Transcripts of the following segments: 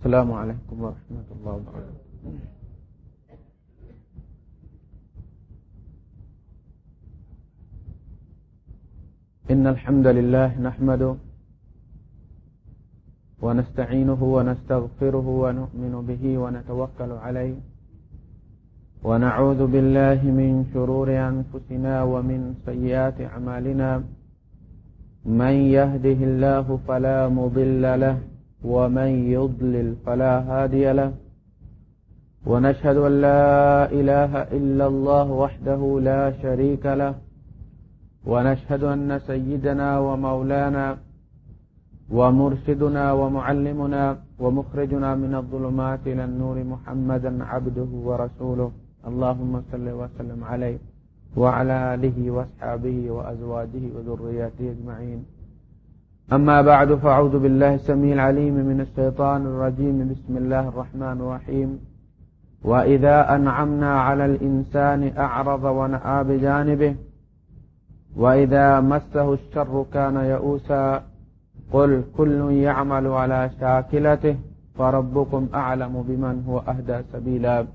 السلام علیکم ورحمۃ اللہ وبرکاتہ۔ إن الحمد لله نحمده ونستعينه ونستغفره ونؤمن به ونتوكل عليه ونعوذ بالله من شرور أنفسنا ومن سيئات عمالنا من يهده الله فلا مضل له ومن يضلل فلا هادي له ونشهد أن لا إله إلا الله وحده لا شريك له ونشهد أن سيدنا ومولانا ومرشدنا ومعلمنا ومخرجنا من الظلمات إلى النور محمدا عبده ورسوله اللهم صل وسلم عليه وعلى آله واصحابه وأزواجه وذرياته أجمعين أما بعد، فأعوذ بالله السميع العليم من الشيطان الرجيم. بسم الله الرحمن الرحيم. وإذا أنعمنا على الإنسان أعرض ونأى بجانبه، وإذا مسه الشر كان يئوسا، قل كل يعمل على شاكلته، فربكم أعلم بمن هو أهدى سبيلا.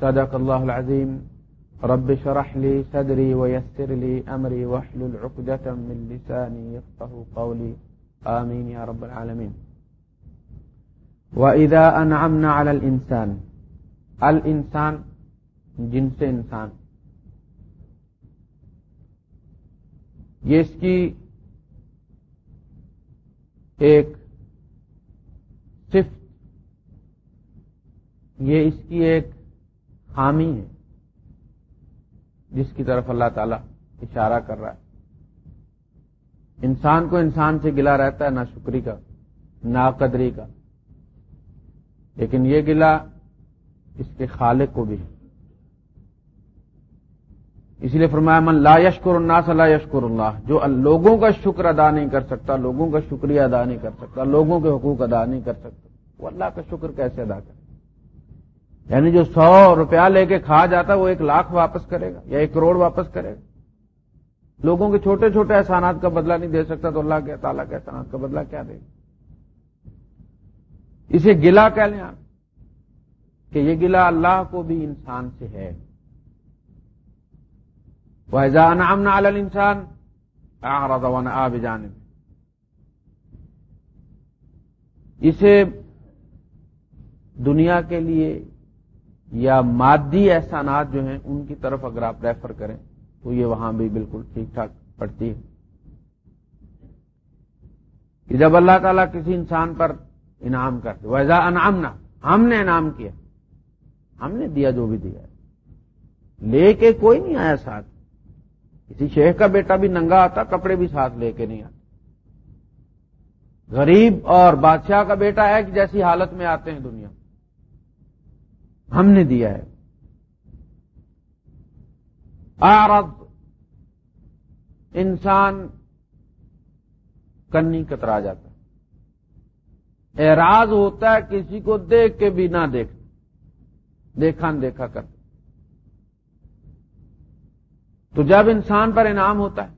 صدق الله العظيم. رب شرح لي صدري ويسر لي أمري واحلل عقدة من لساني يفقه قولي. آمين يا رب العالمين. وإذا أنعمنا على الإنسان الإنسان، جنس إنسان یہ اس کی ایک صفت، یہ اس کی ایک خامی ہے۔ جس کی طرف اللہ تعالی اشارہ کر رہا ہے۔ انسان کو انسان سے گلا رہتا ہے، نہ شکری کا، نہ قدری کا۔ لیکن یہ گلا اس کے خالق کو بھی ہے۔ اسی لیے فرمایا، من لا یشکر الناس لا یشکر اللہ۔ جو لوگوں کا شکر ادا نہیں کر سکتا، لوگوں کا شکریہ ادا نہیں کر سکتا، لوگوں کے حقوق ادا نہیں کر سکتا، وہ اللہ کا شکر کیسے ادا کرے؟ یعنی جو سو روپیہ لے کے کھا جاتا وہ ایک لاکھ واپس کرے گا یا ایک کروڑ واپس کرے گا۔ لوگوں کے چھوٹے چھوٹے احسانات کا بدلہ نہیں دے سکتا تو اللہ کے تعالیٰ کے احسانات کا بدلہ کیا دے گا؟ اسے گلا کہہ لیں آپ کہ یہ گلا اللہ کو بھی انسان سے ہے۔ وحضان امنا عل انسان آب جانب۔ اسے دنیا کے لیے یا مادی احسانات جو ہیں، ان کی طرف اگر آپ ریفر کریں، تو یہ وہاں بھی بالکل ٹھیک ٹھاک پڑتی ہے۔ کہ جب اللہ تعالیٰ کسی انسان پر انعام کرتے ویزا انعامنا ہم نے انعام کیا۔ ہم نے دیا جو بھی دیا لے کے کوئی نہیں آیا ساتھ۔ کسی شیخ کا بیٹا بھی ننگا آتا، کپڑے بھی ساتھ لے کے نہیں آتے غریب اور بادشاہ کا بیٹا ہے کہ جیسی حالت میں آتے ہیں دنیا۔ میں ہم نے دیا ہے۔ آرد انسان کنی کترا جاتا ہے۔ اعراض ہوتا ہے کسی کو دیکھ کے بھی نہ دیکھ۔ دیکھا دیکھا کرتا تو جب انسان پر انعام ہوتا ہے،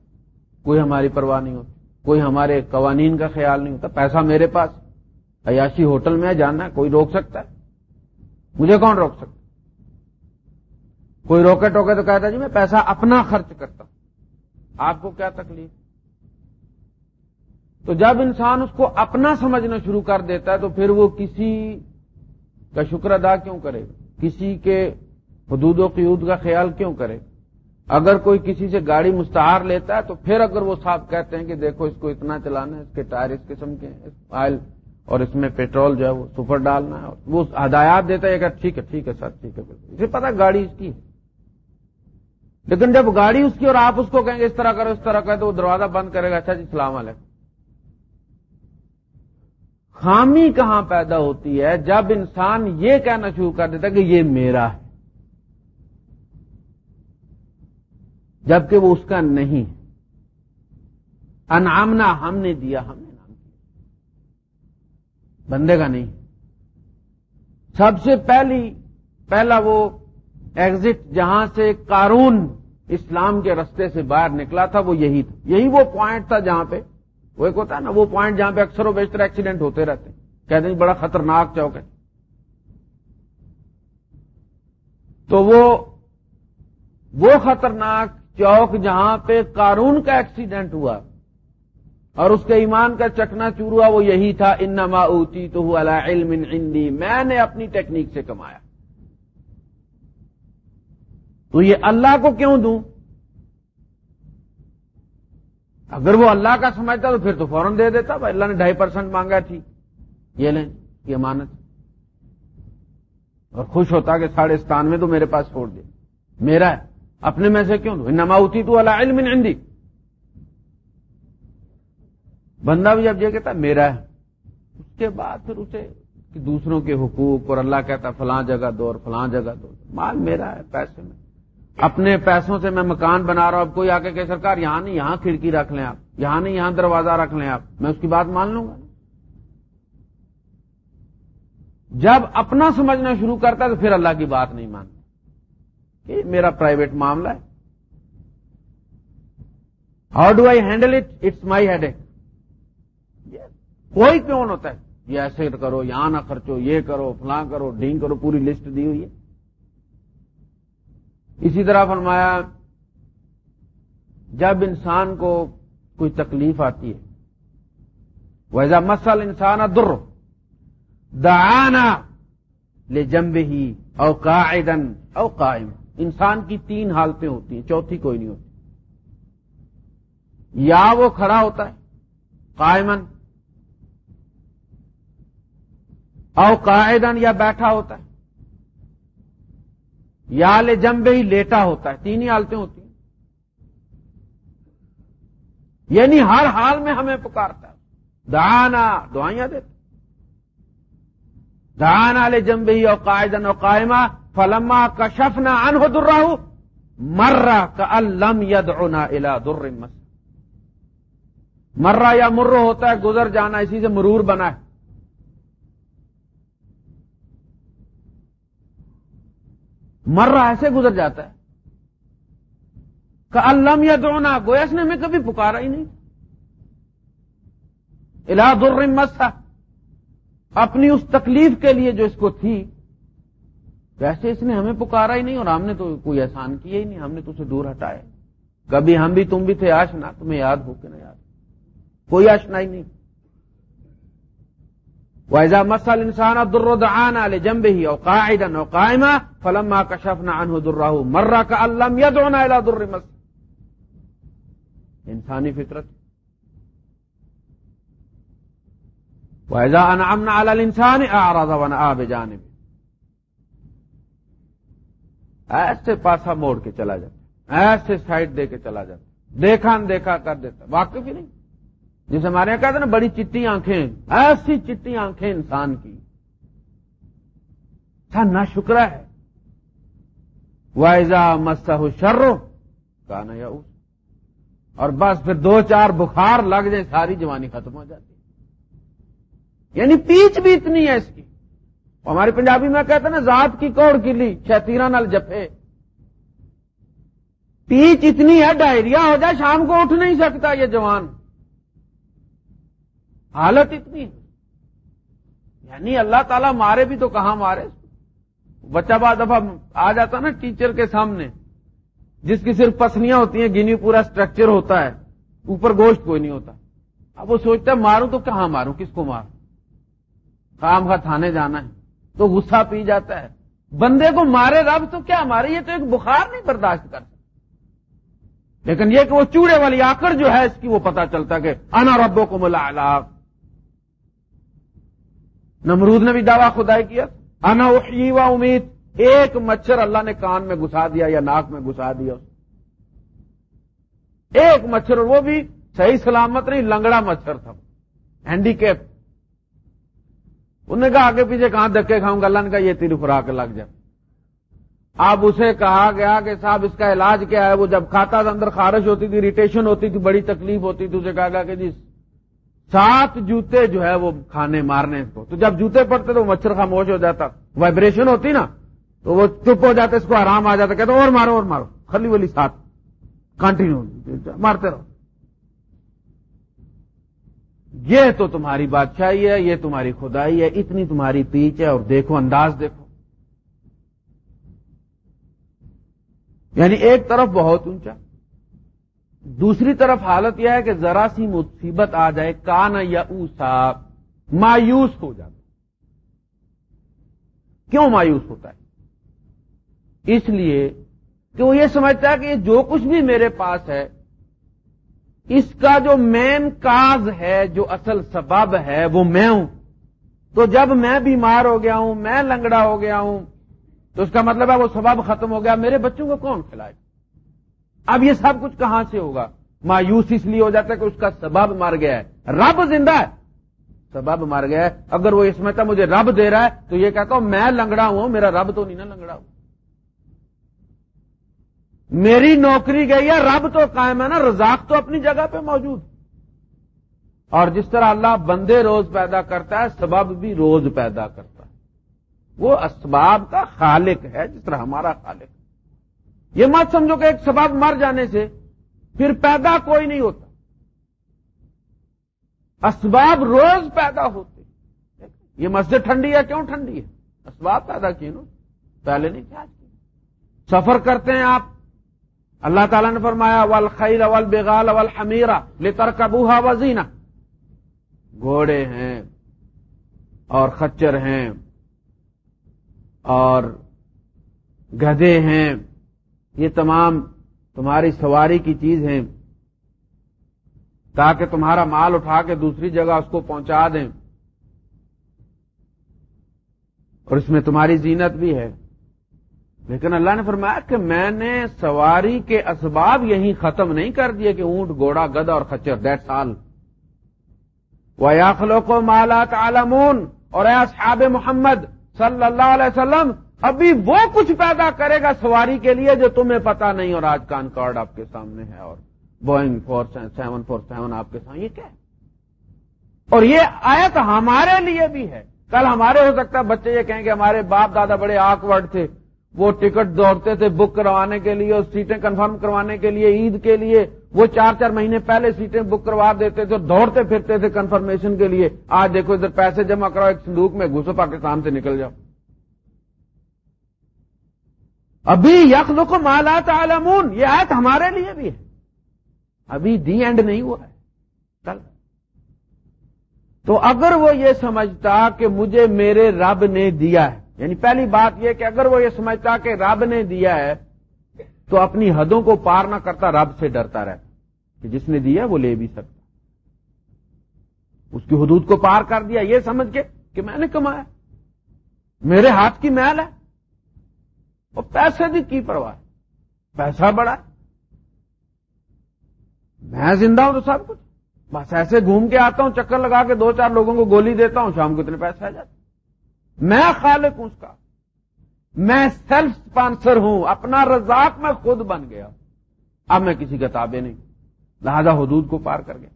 کوئی ہماری پرواہ نہیں ہوتی، کوئی ہمارے قوانین کا خیال نہیں ہوتا، پیسہ میرے پاس، عیاشی ہوٹل میں جانا ہے، کوئی روک سکتا ہے۔ مجھے کون روک سکتا؟ کوئی روکے ٹوکے تو کہتا جی میں پیسہ اپنا خرچ کرتا ہوں۔ آپ کو کیا تکلیف؟ تو جب انسان اس کو اپنا سمجھنا شروع کر دیتا ہے تو پھر وہ کسی کا شکر ادا کیوں کرے؟ گا کسی کے حدود و قیود کا خیال کیوں کرے؟ گا اگر کوئی کسی سے گاڑی مستعار لیتا ہے تو پھر اگر وہ صاحب کہتے ہیں کہ دیکھو اس کو اتنا چلانا ہے، اس کے ٹائر اس قسم کے آئل اور اس میں پیٹرول جو ہے وہ سپر ڈالنا ہے وہ ہدایات دیتا ہے کہ ٹھیک ہے ٹھیک ہے سر، ٹھیک ہے اسے پتا گاڑی اس کی لیکن جب گاڑی اس کی اور آپ اس کو کہیں گے، اس طرح کرو، اس طرح کرو، تو وہ دروازہ بند کرے گا اچھا جی سلام علیکم۔ خامی کہاں پیدا ہوتی ہے؟ جب انسان یہ کہنا شروع کر دیتا ہے کہ یہ میرا ہے۔ جبکہ وہ اس کا نہیں۔ انعامنا ہم نے دیا ہم نے بندے کا نہیں۔ سب سے پہلی، پہلا وہ ایگزٹ جہاں سے قارون اسلام کے رستے سے باہر نکلا تھا، وہ یہی تھا۔ یہی وہ پوائنٹ تھا جہاں پہ۔ وہ ایک ہوتا ہے نا، وہ پوائنٹ جہاں پہ اکثر و بیشتر ایکسیڈنٹ ہوتے رہتے ہیں۔ کہتے ہیں بڑا خطرناک چوک ہے۔ تو وہ وہ خطرناک چوک جہاں پہ قارون کا ایکسیڈنٹ ہوا۔ اور اس کے ایمان کا چکنا چور ہوا وہ یہی تھا، انما اوتی تو علم عندی، میں نے اپنی ٹیکنیک سے کمایا۔ تو یہ اللہ کو کیوں دوں؟ اگر وہ اللہ کا سمجھتا تو پھر تو فوراً دے دیتا، بھائی اللہ نے ڈھائی پرسینٹ مانگا تھی۔ یہ لیں، یہ امانت۔ اور خوش ہوتا کہ ساڑھے ستانوے تو میرے پاس چھوڑ دے۔ میرا ہے، اپنے میں سے کیوں دوں؟ انما اوتی تو اللہ علم عندی۔ بندہ بھی اب یہ کہتا میرا ہے، اس کے بعد پھر اسے دوسروں کے حقوق اور اللہ کہتا فلاں جگہ دو اور فلاں جگہ دو۔ مال میرا ہے، پیسے میں۔ اپنے پیسوں سے میں مکان بنا رہا ہوں، اب کوئی آ کے کہ سرکار یہاں نہیں، یہاں کھڑکی رکھ لیں آپ، یہاں نہیں، یہاں دروازہ رکھ لیں آپ۔ میں اس کی بات مان لوں گا؟ جب اپنا سمجھنا شروع کرتا تو پھر اللہ کی بات نہیں مانتا۔ کہ میرا پرائیویٹ معاملہ ہے۔ How do I handle it it's my head کوئی کیوں ہوتا ہے؟ یہ ایسے کرو، یہاں نہ خرچو، یہ کرو، فلاں کرو ڈینگ کرو، پوری لسٹ دی ہوئی ہے۔ اسی طرح فرمایا، جب انسان کو کوئی تکلیف آتی ہے ویزا مسل انسان در دانا لے جمب ہی او قائدن او قائم انسان کی تین حالتیں ہوتی ہیں، چوتھی کوئی نہیں ہوتی۔ یا وہ کھڑا ہوتا ہے قائمن او قائدن یا بیٹھا ہوتا ہے۔ یا لے جمبے ہی لیٹا ہوتا ہے تین ہی حالتیں ہوتی ہیں۔ یعنی ہر حال میں ہمیں پکارتا ہے۔ دانا دعائیاں دیتے دانا لے جمبے ہی او قائدن او قائمہ، فلما کا شفنا ان ہو در مرا کا الم ید اونا الا در مرا یا مرو ہوتا ہے، گزر جانا اسی سے مرور بنا ہے۔ مر رہا ایسے گزر جاتا ہے کہ اللہ یا دونا گویس نے میں کبھی پکارا ہی نہیں۔ الاد الرمت تھا اپنی اس تکلیف کے لیے جو اس کو تھی، ویسے اس نے ہمیں پکارا ہی نہیں اور ہم نے تو کوئی احسان کیا ہی نہیں، ہم نے تو اسے دور ہٹایا۔ کبھی ہم بھی تم بھی تھے، آشنا، تمہیں یاد ہو کے نہ یاد کوئی آشنا ہی نہیں۔ ویزا مسل انسان عبدالردان علیہ جمب ہی او قائدن او قائمہ فلما کشفنا عنہ درہ مرہ کا اللہ یدعنا الى در مس. انسانی فطرت. ویزا انعمنا علی الانسان اعراض ونعا بجانب ایسے پاسا موڑ کے چلا جاتا ایسے سائڈ دے کے چلا جاتا دیکھا دیکھا کر دیتا واقف ہی نہیں۔ جسے ہمارے یہاں کہتے ہیں نا، بڑی چٹی آنکھیں، ایسی چٹی آنکھیں انسان کی۔ نہ شکر ہے۔ وائزا مسا شرو کا یا اور بس پھر دو چار بخار لگ جائے، ساری جوانی ختم ہو جاتی۔ یعنی پیچ بھی اتنی ہے اس کی۔ ہماری پنجابی میں کہتے ہیں نا، ذات کی کوڑ کی لی شیتیرا نال جفے پیچ اتنی ہے ڈائریا ہو جائے، شام کو اٹھ نہیں سکتا یہ جوان۔ حالت اتنی یعنی اللہ تعالیٰ مارے بھی تو کہاں مارے؟ بچہ بعد دفعہ آ جاتا نا ٹیچر کے سامنے، جس کی صرف پسلیاں ہوتی ہیں، گنی پورا اسٹرکچر ہوتا ہے، اوپر گوشت کوئی نہیں ہوتا۔ اب وہ سوچتا ہے، ماروں تو کہاں ماروں؟ کس کو ماروں؟ کام کا تھانے جانا ہے۔ تو غصہ پی جاتا ہے۔ بندے کو مارے رب تو کیا مارے؟ یہ تو ایک بخار نہیں برداشت کر لیکن یہ کہ وہ چوڑے والی آکر جو ہے، اس کی وہ پتا چلتا کہ انا ربوں کو ملا نمرود نے بھی دعویٰ خدائی کیا، انا احیی و امید، ایک مچھر اللہ نے کان میں گھسا دیا یا ناک میں گھسا دیا۔ ایک مچھر وہ بھی صحیح سلامت نہیں، لنگڑا مچھر تھا۔ ہینڈی کیپ انہوں نے کہا، آگے پیچھے کہاں دکے کھاؤں گا؟ اللہ نے کہا، یہ تیری خوراک لگ جائے اب اسے کہا گیا کہ صاحب، اس کا علاج کیا ہے؟ وہ جب کھاتا تھا اندر خارش ہوتی تھی ریٹیشن ہوتی تھی، بڑی تکلیف ہوتی تھی، اسے کہا گیا کہ جی سات جوتے جو ہے وہ کھانے مارنے کو۔ تو جب جوتے پڑتے تو مچھر خاموش ہو جاتا۔ وائبریشن ہوتی نا، تو وہ چپ ہو جاتا اس کو آرام آ جاتا کہتے اور مارو اور مارو۔ خلی ولی سات۔ کنٹینیو مارتے رہو۔ یہ تو تمہاری بادشاہی ہے، یہ تمہاری خدائی ہے، اتنی تمہاری پیچ ہے، اور دیکھو، انداز دیکھو۔ یعنی ایک طرف بہت اونچا دوسری طرف حالت یہ ہے کہ ذرا سی مصیبت آ جائے، کان یا اوسا مایوس ہو جاتا کیوں مایوس ہوتا ہے؟ اس لیے کہ وہ یہ سمجھتا ہے کہ جو کچھ بھی میرے پاس ہے، اس کا جو مین کاز ہے، جو اصل سبب ہے، وہ میں ہوں۔ تو جب میں بیمار ہو گیا ہوں، میں لنگڑا ہو گیا ہوں، تو اس کا مطلب ہے وہ سبب ختم ہو گیا۔ میرے بچوں کو کون کھلائے؟ اب یہ سب کچھ کہاں سے ہوگا؟ مایوس اس لیے ہو جاتا ہے کہ اس کا سبب مر گیا ہے۔ رب زندہ ہے۔ سبب مر گیا ہے۔ اگر وہ اس میں مجھے رب دے رہا ہے، تو یہ کہتا ہوں، میں لنگڑا ہوں، میرا رب تو نہیں نا لنگڑا ہوں۔ میری نوکری گئی ہے، رب تو قائم ہے نا، رزاق تو اپنی جگہ پہ موجود۔ اور جس طرح اللہ بندے روز پیدا کرتا ہے، سبب بھی روز پیدا کرتا ہے۔ وہ اسباب کا خالق ہے، جس طرح ہمارا خالق۔ ہے یہ مت سمجھو کہ ایک سبب مر جانے سے پھر پیدا کوئی نہیں ہوتا۔ اسباب روز پیدا ہوتے یہ مسجد ٹھنڈی ہے، کیوں ٹھنڈی ہے؟ اسباب پیدا کیے نا۔ پہلے نہیں کیا سفر کرتے ہیں آپ۔ اللہ تعالیٰ نے فرمایا ول خیر اول بیگال اول حمیرا لتر کبوہا وزینا گھوڑے ہیں اور خچر ہیں اور گدے ہیں۔ یہ تمام تمہاری سواری کی چیز ہیں تاکہ تمہارا مال اٹھا کے دوسری جگہ اس کو پہنچا دیں۔ اور اس میں تمہاری زینت بھی ہے۔ لیکن اللہ نے فرمایا کہ میں نے سواری کے اسباب یہی ختم نہیں کر دیے کہ اونٹ گوڑا گدا اور خچر دیٹ سال وہ کو مالا عالمون اور اے اصحاب محمد صلی اللہ علیہ وسلم ابھی وہ کچھ پیدا کرے گا سواری کے لیے جو تمہیں پتا نہیں اور آج کان کارڈ آپ کے سامنے ہے اور Boeing four seven four seven آپ کے سامنے یہ کیا ہے؟ اور یہ آیت ہمارے لیے بھی ہے۔ کل ہمارے ہو سکتا ہے بچے یہ کہیں کہ ہمارے باپ دادا بڑے آکورڈ تھے۔ وہ ٹکٹ دوڑتے تھے بک کروانے کے لیے اور سیٹیں کنفرم کروانے کے لیے عید کے لیے۔ وہ چار چار مہینے پہلے سیٹیں بک کروا دیتے تھے اور دوڑتے پھرتے تھے کنفرمیشن کے لیے۔ آج دیکھو ادھر پیسے جمع کراؤ، ایک صندوق میں گھسو پاکستان سے نکل جاؤ۔ ابھی یخل کو مالات عالمون یہ آیت ہمارے لیے بھی ہے۔ ابھی دی اینڈ نہیں ہوا ہے۔ کل تو اگر وہ یہ سمجھتا کہ مجھے میرے رب نے دیا ہے یعنی پہلی بات یہ کہ اگر وہ یہ سمجھتا کہ رب نے دیا ہے، تو اپنی حدوں کو پار نہ کرتا، رب سے ڈرتا رہتا کہ جس نے دیا وہ لے بھی سکتا۔ اس کی حدود کو پار کر دیا، یہ سمجھ کے کہ میں نے کمایا۔ میرے ہاتھ کی محل ہے۔ اور پیسے بھی کی پرواہ؟ پیسہ بڑا ہے۔ میں زندہ ہوں تو سب کچھ۔ بس ایسے گھوم کے آتا ہوں، چکر لگا کے دو چار لوگوں کو گولی دیتا ہوں، شام کو اتنے پیسے آ جاتے میں خالق ہوں اس کا۔ میں سیلف اسپانسر ہوں۔ اپنا رزاق میں خود بن گیا۔ اب میں کسی کا تابع نہیں۔ لہذا حدود کو پار کر گیا۔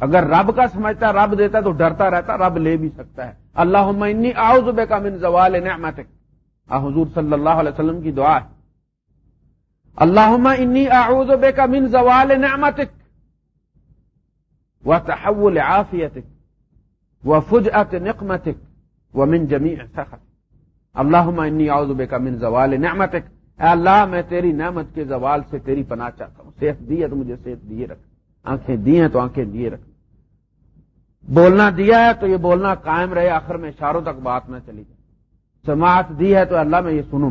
اگر رب کا سمجھتا، رب دیتا تو ڈرتا رہتا، رب لے بھی سکتا ہے۔ اللہ انی آؤزبے کا من زوال نعمتک۔ حضور صلی اللہ علیہ وسلم کی دعا ہے۔ اللہ انی اعوذ بک من زوال نعمتک و تحول عافیتک و فجعت نقمتک ومن جمیع سخت اللہ انی اعوذ بک من زوال نعمتک۔ اے اللہ، میں تیری نعمت کے زوال سے تیری پناہ چاہتا ہوں۔ صحت دی ہے تو مجھے صحت دیے رکھ۔ آنکھیں دی ہیں تو آنکھیں دیے رکھ۔ بولنا دیا ہے تو یہ بولنا قائم رہے، آخر میں اشاروں تک بات نہ چلی جائے۔ سماعت دی ہے تو اللہ میں یہ سنوں۔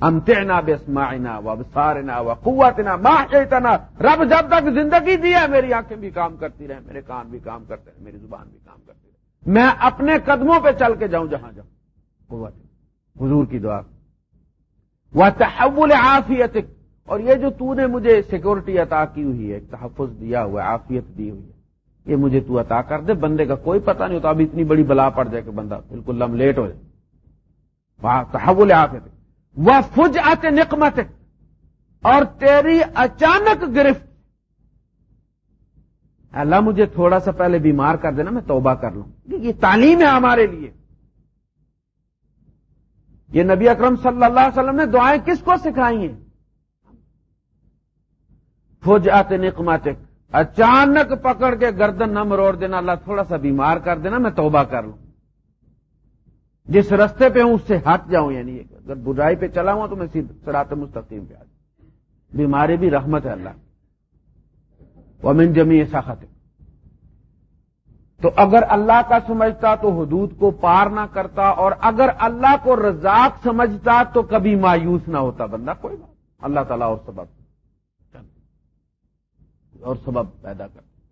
امتعنا بسماعنا وابصارنا وقوتنا، ما شئتنا۔ رب جب تک زندگی دی ہے، میری آنکھیں بھی کام کرتی رہے میرے کان بھی کام کرتے رہے میری زبان بھی کام کرتی رہے میں اپنے قدموں پہ چل کے جاؤں جہاں جاؤں۔ قوت۔ حضور کی دعا۔ وہ تحول عافیتک۔ اور یہ جو تو نے مجھے سیکورٹی عطا کی ہوئی ہے تحفظ دیا ہوا ہے، عافیت دی ہوئی ہے۔ یہ مجھے تو عطا کر دے، بندے کا کوئی پتہ نہیں ہوتا، اب اتنی بڑی بلا پڑ جائے کہ بندہ بالکل لم لیٹ ہو جائے۔ تحول آتے وہ فج آتے نقمت اور تیری اچانک گرفت۔ اللہ مجھے تھوڑا سا پہلے بیمار کر دینا، میں توبہ کر لوں۔ یہ تعلیم ہے ہمارے لیے۔ یہ نبی اکرم صلی اللہ علیہ وسلم نے دعائیں کس کو سکھائی ہیں؟ فوج آتے نقمت اچانک پکڑ کے گردن نہ مروڑ دینا، اللہ تھوڑا سا بیمار کر دینا، میں توبہ کر لوں۔ جس رستے پہ ہوں اس سے ہٹ جاؤں یعنی اگر برائی پہ چلا ہوں تو میں سرات مستقیم پہ آ جاؤں۔ بیماری بھی رحمت ہے اللہ۔ ومن جمی ساخت تو اگر اللہ کا سمجھتا تو حدود کو پار نہ کرتا، اور اگر اللہ کو رزاق سمجھتا تو کبھی مایوس نہ ہوتا بندہ، کوئی بات اللہ تعالیٰ اور سبب۔ اور سبب پیدا کرتا۔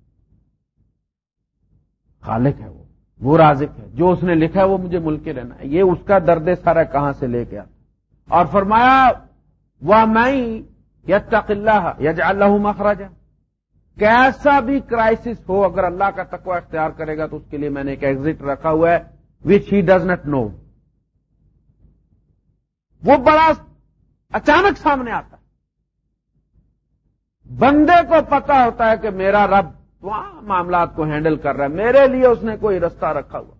خالق ہے وہ۔ وہ رازق ہے۔ جو اس نے لکھا ہے وہ مجھے ملک کے رہنا ہے۔ یہ اس کا درد سارا کہاں سے لے کے آتا اور فرمایا وہ میں یتق اللہ یج اللہ مخراجا کیسا بھی کرائسس ہو، اگر اللہ کا تقوی اختیار کرے گا تو اس کے لیے میں نے ایک ایگزٹ رکھا ہوا ہے وچ ہی ڈز نٹ نو وہ بڑا اچانک سامنے آتا ہے۔ بندے کو پتا ہوتا ہے کہ میرا رب وہاں معاملات کو ہینڈل کر رہا ہے۔ میرے لیے اس نے کوئی رستہ رکھا ہوا۔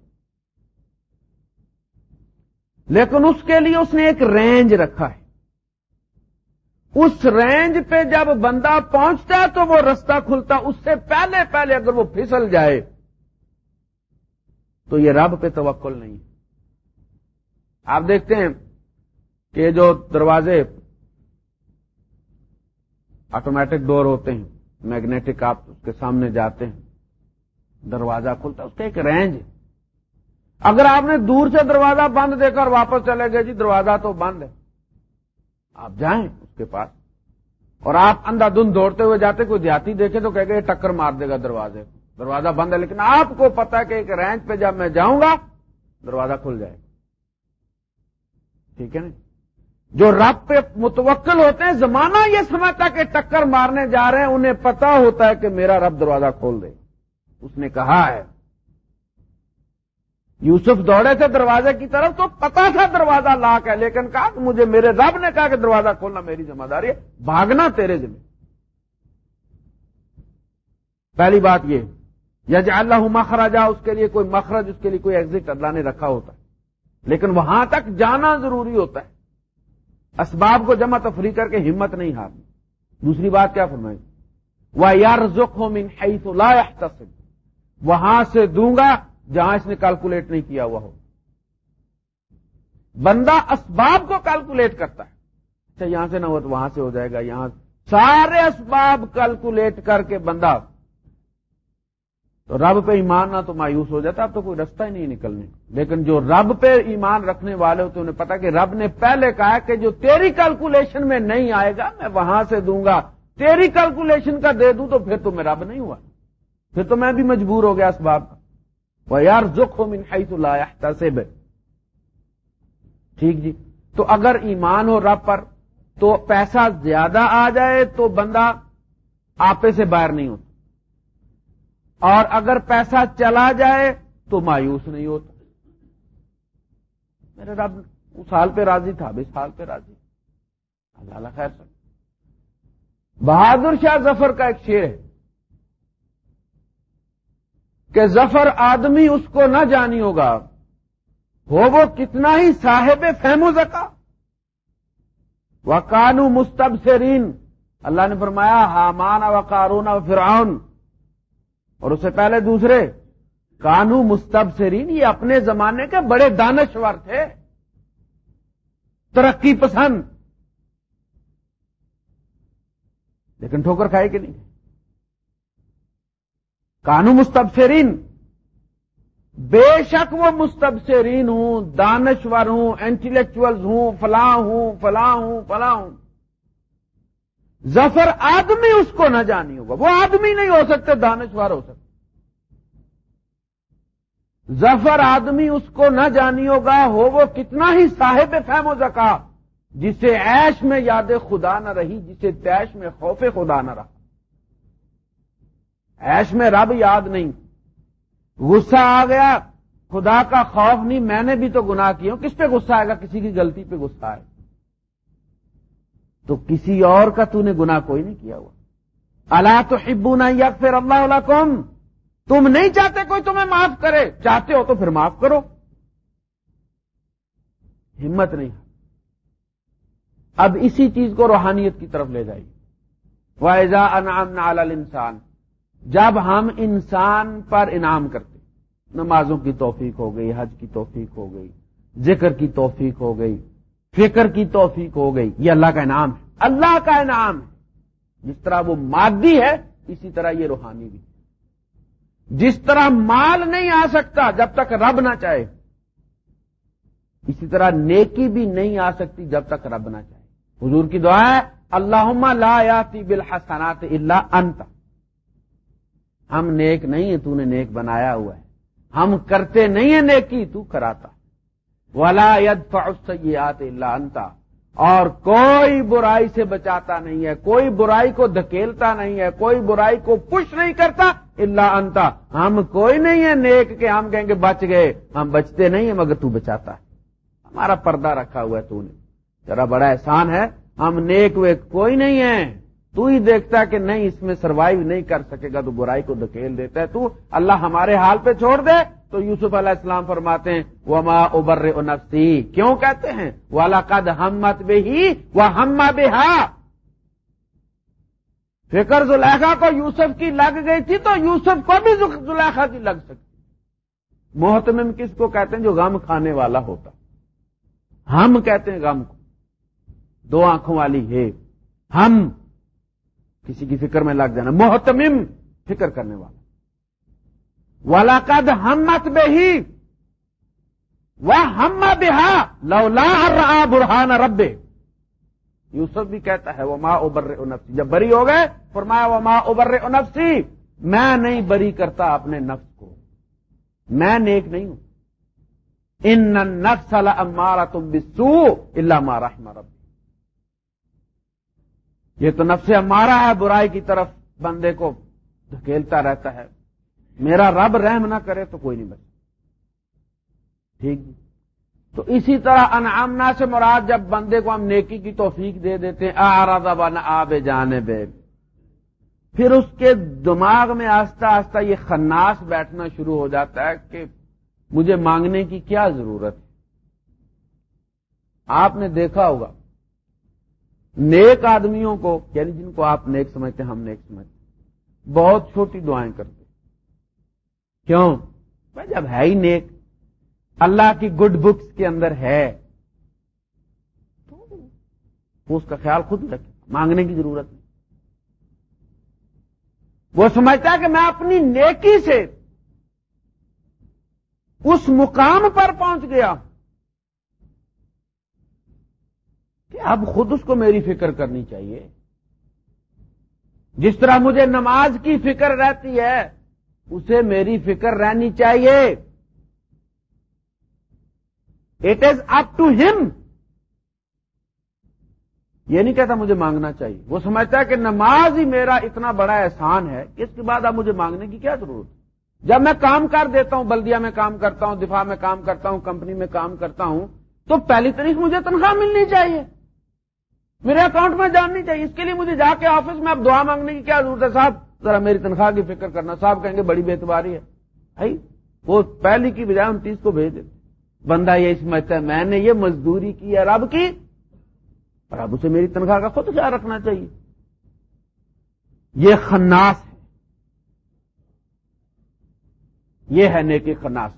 لیکن اس کے لیے اس نے ایک رینج رکھا ہے۔ اس رینج پہ جب بندہ پہنچتا ہے تو وہ رستہ کھلتا، اس سے پہلے پہلے اگر وہ پھسل جائے تو یہ رب پہ توکل نہیں۔ آپ دیکھتے ہیں کہ جو دروازے آٹومیٹک ڈور ہوتے ہیں میگنیٹک آپ اس کے سامنے جاتے ہیں، دروازہ کھلتا اس کا ایک رینج اگر آپ نے دور سے دروازہ بند دے کر واپس چلے گئے جی دروازہ تو بند ہے۔ آپ جائیں اس کے پاس۔ اور آپ اندھا دن دوڑتے ہوئے جاتے، کوئی دیہاتی دیکھے تو کہ ٹکر مار دے گا دروازے کو۔ دروازہ بند ہے، لیکن آپ کو پتا ہے کہ ایک رینج پہ جب میں جاؤں گا، دروازہ کھل جائے گا۔ ٹھیک ہے نا؟ جو رب پہ متوکل ہوتے ہیں، زمانہ یہ سمجھتا کہ ٹکر مارنے جا رہے ہیں، انہیں پتا ہوتا ہے کہ میرا رب دروازہ کھول دے۔ اس نے کہا ہے، یوسف دوڑے تھے دروازے کی طرف تو پتا تھا دروازہ لاک ہے لیکن کہا کہ مجھے میرے رب نے کہا کہ دروازہ کھولنا میری ذمہ داری ہے، بھاگنا تیرے ذمہ۔ پہلی بات یہ یج اللہ مخرجا، اس کے لیے کوئی مخرج، اس کے لیے کوئی ایگزٹ اللہ نے رکھا ہوتا ہے۔ لیکن وہاں تک جانا ضروری ہوتا ہے۔ اسباب کو جمع تفریح کر کے ہمت نہیں ہارنی۔ دوسری بات کیا فرمائی؟ وہ یار زخم وہاں سے دوں گا جہاں اس نے کیلکولیٹ نہیں کیا ہوا ہو۔ بندہ اسباب کو کیلکولیٹ کرتا ہے۔ اچھا یہاں سے نہ ہو تو وہاں سے ہو جائے گا۔ یہاں سارے اسباب کیلکولیٹ کر کے بندہ تو رب پہ ایمان نہ تو مایوس ہو جاتا، اب تو کوئی رستہ ہی نہیں نکلنے۔ لیکن جو رب پہ ایمان رکھنے والے ہوتے انہیں پتا کہ رب نے پہلے کہا کہ جو تیری کیلکولیشن میں نہیں آئے گا، میں وہاں سے دوں گا۔ تیری کیلکولیشن کا دے دوں تو پھر تو میں رب نہیں ہوا۔ پھر تو میں بھی مجبور ہو گیا اسباب کا وہ یار زخ ہو منہائی تو لایا سے ٹھیک جی؟ تو اگر ایمان ہو رب پر، تو پیسہ زیادہ آ جائے تو بندہ آپے سے باہر نہیں ہوتا۔ اور اگر پیسہ چلا جائے تو مایوس نہیں ہوتا۔ میرے رب اس سال پہ راضی تھا اس سال پہ راضی۔ اللہ خیر سر بہادر شاہ ظفر کا ایک شیر ہے کہ ظفر آدمی اس کو نہ جانی ہوگا، ہو وہ کتنا ہی صاحب فہم و زکا۔ و کانو مستب اللہ نے فرمایا، حامان و کارون و فرعون اور اس سے پہلے دوسرے، کانو مستب یہ اپنے زمانے کے بڑے دانشور تھے۔ ترقی پسند۔ لیکن ٹھوکر کھائے کہ نہیں؟ کانو مستبصرین۔ بے شک وہ مستبصرین ہوں، دانشور ہوں انٹلیکچوئل ہوں، فلاں ہوں فلاں ہوں فلاں ہوں۔ ظفر آدمی اس کو نہ جانی ہوگا۔ وہ آدمی نہیں ہو سکتے، دانشور ہو سکتے۔ ظفر آدمی اس کو نہ جانی ہوگا، ہو وہ کتنا ہی صاحب فہم و زکا جسے ایش میں یاد خدا نہ رہی، جسے تیش میں خوف خدا نہ رہا۔ ایش میں رب یاد نہیں۔ غصہ آ گیا، خدا کا خوف نہیں، میں نے بھی تو گناہ کیا کس پہ غصہ آئے گا؟ کسی کی غلطی پہ غصہ آئے۔ تو کسی اور کا تو نے گناہ کوئی نہیں کیا ہوا۔ اللہ تو ہبو نہ یا پھر اللہ اللہ کون تم نہیں چاہتے کوئی تمہیں معاف کرے۔ چاہتے ہو تو پھر معاف کرو۔ ہمت نہیں۔ اب اسی چیز کو روحانیت کی طرف لے جائیے۔ وائزا انعام نال انسان جب ہم انسان پر انعام کرتے نمازوں کی توفیق ہو گئی، حج کی توفیق ہو گئی، ذکر کی توفیق ہو گئی۔ فکر کی توفیق ہو گئی، یہ اللہ کا انعام ہے۔ اللہ کا انعام ہے۔ جس طرح وہ مادی ہے، اسی طرح یہ روحانی بھی۔ جس طرح مال نہیں آ سکتا جب تک رب نہ چاہے، اسی طرح نیکی بھی نہیں آ سکتی جب تک رب نہ چاہے۔ حضور کی دعا ہے اللہ لا یاتی بالحسنات اللہ انت۔ ہم نیک نہیں ہیں، تو نے نیک بنایا ہوا ہے۔ ہم کرتے نہیں ہیں نیکی، تو کراتا۔ ولا ید السیئات اللہ انتا اور کوئی برائی سے بچاتا نہیں ہے، کوئی برائی کو دھکیلتا نہیں ہے، کوئی برائی کو پش نہیں کرتا اللہ انتا ہم کوئی نہیں ہے، نیک کہ ہم کہیں گے بچ گئے۔ ہم بچتے نہیں ہیں مگر تو بچاتا ہے۔ ہمارا پردہ رکھا ہوا ہے تو نے۔ ذرا بڑا احسان ہے۔ ہم نیک ویک کوئی نہیں ہے۔ تو ہی دیکھتا کہ نہیں، اس میں سروائیو نہیں کر سکے گا تو برائی کو دھکیل دیتا ہے۔ تو اللہ ہمارے حال پہ چھوڑ دے۔ تو یوسف علیہ السلام فرماتے ہیں وہ ابر نفسی کیوں کہتے ہیں؟ والا قد ہمت بے ہی وہ ہما فکر زلیخا کو یوسف کی لگ گئی تھی تو یوسف کو بھی زلیخا کی لگ سکتی۔ محتمم کس کو کہتے ہیں جو غم کھانے والا ہوتا؟ ہم کہتے ہیں غم کو۔ دو آنکھوں والی ہے۔ ہم۔ کسی کی فکر میں لگ جانا۔ محتمم فکر کرنے والا۔ والا قد ہمت بے ہی وہ ہم بہا لولا رہا برہان رب یوسف بھی کہتا ہے وہ ماں ابر انفسی جب بری ہو گئے، فرمایا وہ ماں ابر انفسی میں نہیں بری کرتا اپنے نفس کو۔ میں نیک نہیں ہوں۔ ان نفس مارا تم بسو اللہ مارا رب یہ تو نفس ہمارا ہے، برائی کی طرف بندے کو دھکیلتا رہتا ہے۔ میرا رب رحم نہ کرے تو کوئی نہیں بچ ٹھیک جی؟ تو اسی طرح انعامنا سے مراد جب بندے کو ہم نیکی کی توفیق دے دیتے ہیں آ آب جانے بے پھر اس کے دماغ میں آہستہ آہستہ یہ خناس بیٹھنا شروع ہو جاتا ہے کہ مجھے مانگنے کی کیا ضرورت ہے؟ آپ نے دیکھا ہوگا، نیک آدمیوں کو یعنی جن کو آپ نیک سمجھتے ہم نیک سمجھتے بہت چھوٹی دعائیں کرتے کیوں؟ بھائی جب ہے ہی نیک، اللہ کی گڈ بکس کے اندر ہے، تو اس کا خیال خود رکھے مانگنے کی ضرورت نہیں۔ وہ سمجھتا ہے کہ میں اپنی نیکی سے اس مقام پر پہنچ گیا کہ اب خود اس کو میری فکر کرنی چاہیے۔ جس طرح مجھے نماز کی فکر رہتی ہے اسے میری فکر رہنی چاہیے۔ اٹ از اپ ٹو ہم یہ نہیں کہتا مجھے مانگنا چاہیے۔ وہ سمجھتا ہے کہ نماز ہی میرا اتنا بڑا احسان ہے، اس کے بعد اب مجھے مانگنے کی کیا ضرورت؟ ہے جب میں کام کر دیتا ہوں بلدیا میں کام کرتا ہوں، دفاع میں کام کرتا ہوں، کمپنی میں کام کرتا ہوں، تو پہلی تاریخ مجھے تنخواہ ملنی چاہیے۔ میرے اکاؤنٹ میں جاننی چاہیے۔ اس کے لیے مجھے جا کے آفس میں اب دعا مانگنے کی کیا ضرورت ہے صاحب؟ ذرا میری تنخواہ کی فکر کرنا۔ صاحب کہیں گے بڑی بے اعتباری ہے۔ وہ پہلی کی بجائے انتیس کو بھیج دیتے۔ بندہ یہ سمجھتا ہے، میں نے یہ مزدوری کی ہے رب کی اور اب اسے میری تنخواہ کا خود خیال رکھنا چاہیے۔ یہ خناس ہے۔ یہ ہے نیکی خناس۔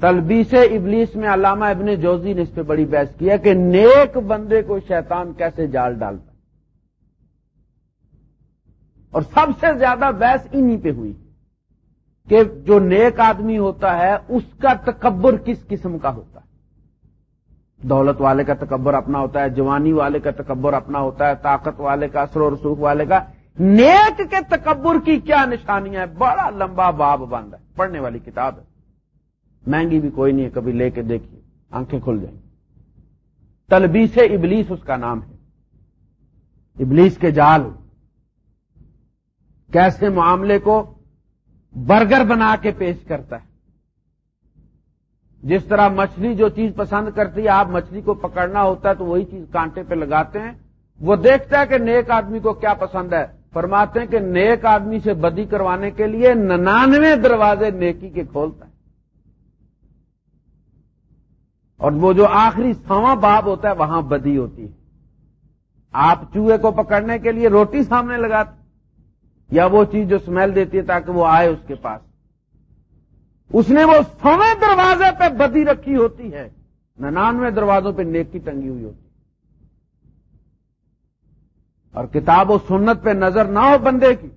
تلبیس ابلیس میں علامہ ابن جوزی نے اس پہ بڑی بحث کیا کہ نیک بندے کو شیطان کیسے جال ڈالتا اور سب سے زیادہ بحث انہی پہ ہوئی کہ جو نیک آدمی ہوتا ہے، اس کا تکبر کس قسم کا ہوتا ہے؟ دولت والے کا تکبر اپنا ہوتا ہے، جوانی والے کا تکبر اپنا ہوتا ہے، طاقت والے کا، اثر و رسوخ والے کا۔ نیک کے تکبر کی کیا نشانیاں ہے بڑا لمبا باب بند ہے، پڑھنے والی کتاب ہے۔ مہنگی بھی کوئی نہیں ہے، کبھی لے کے دیکھیے، آنکھیں کھل جائیں۔ تلبیس ابلیس اس کا نام ہے۔ ابلیس کے جال۔ کیسے معاملے کو برگر بنا کے پیش کرتا ہے۔ جس طرح مچھلی جو چیز پسند کرتی ہے، آپ مچھلی کو پکڑنا ہوتا ہے تو وہی چیز کانٹے پہ لگاتے ہیں۔ وہ دیکھتا ہے کہ نیک آدمی کو کیا پسند ہے۔ فرماتے ہیں کہ نیک آدمی سے بدی کروانے کے لیے ننانوے دروازے نیکی کے کھولتا ہے۔ اور وہ جو آخری سواں باب ہوتا ہے، وہاں بدی ہوتی ہے۔ آپ چوہے کو پکڑنے کے لیے روٹی سامنے لگاتے یا وہ چیز جو سمیل دیتی ہے تاکہ وہ آئے اس کے پاس۔ اس نے وہ سویں دروازے پہ بدی رکھی ہوتی ہے۔ ننانوے دروازوں پہ نیکی ٹنگی ہوئی ہوتی اور کتاب و سنت پہ نظر نہ ہو بندے کی،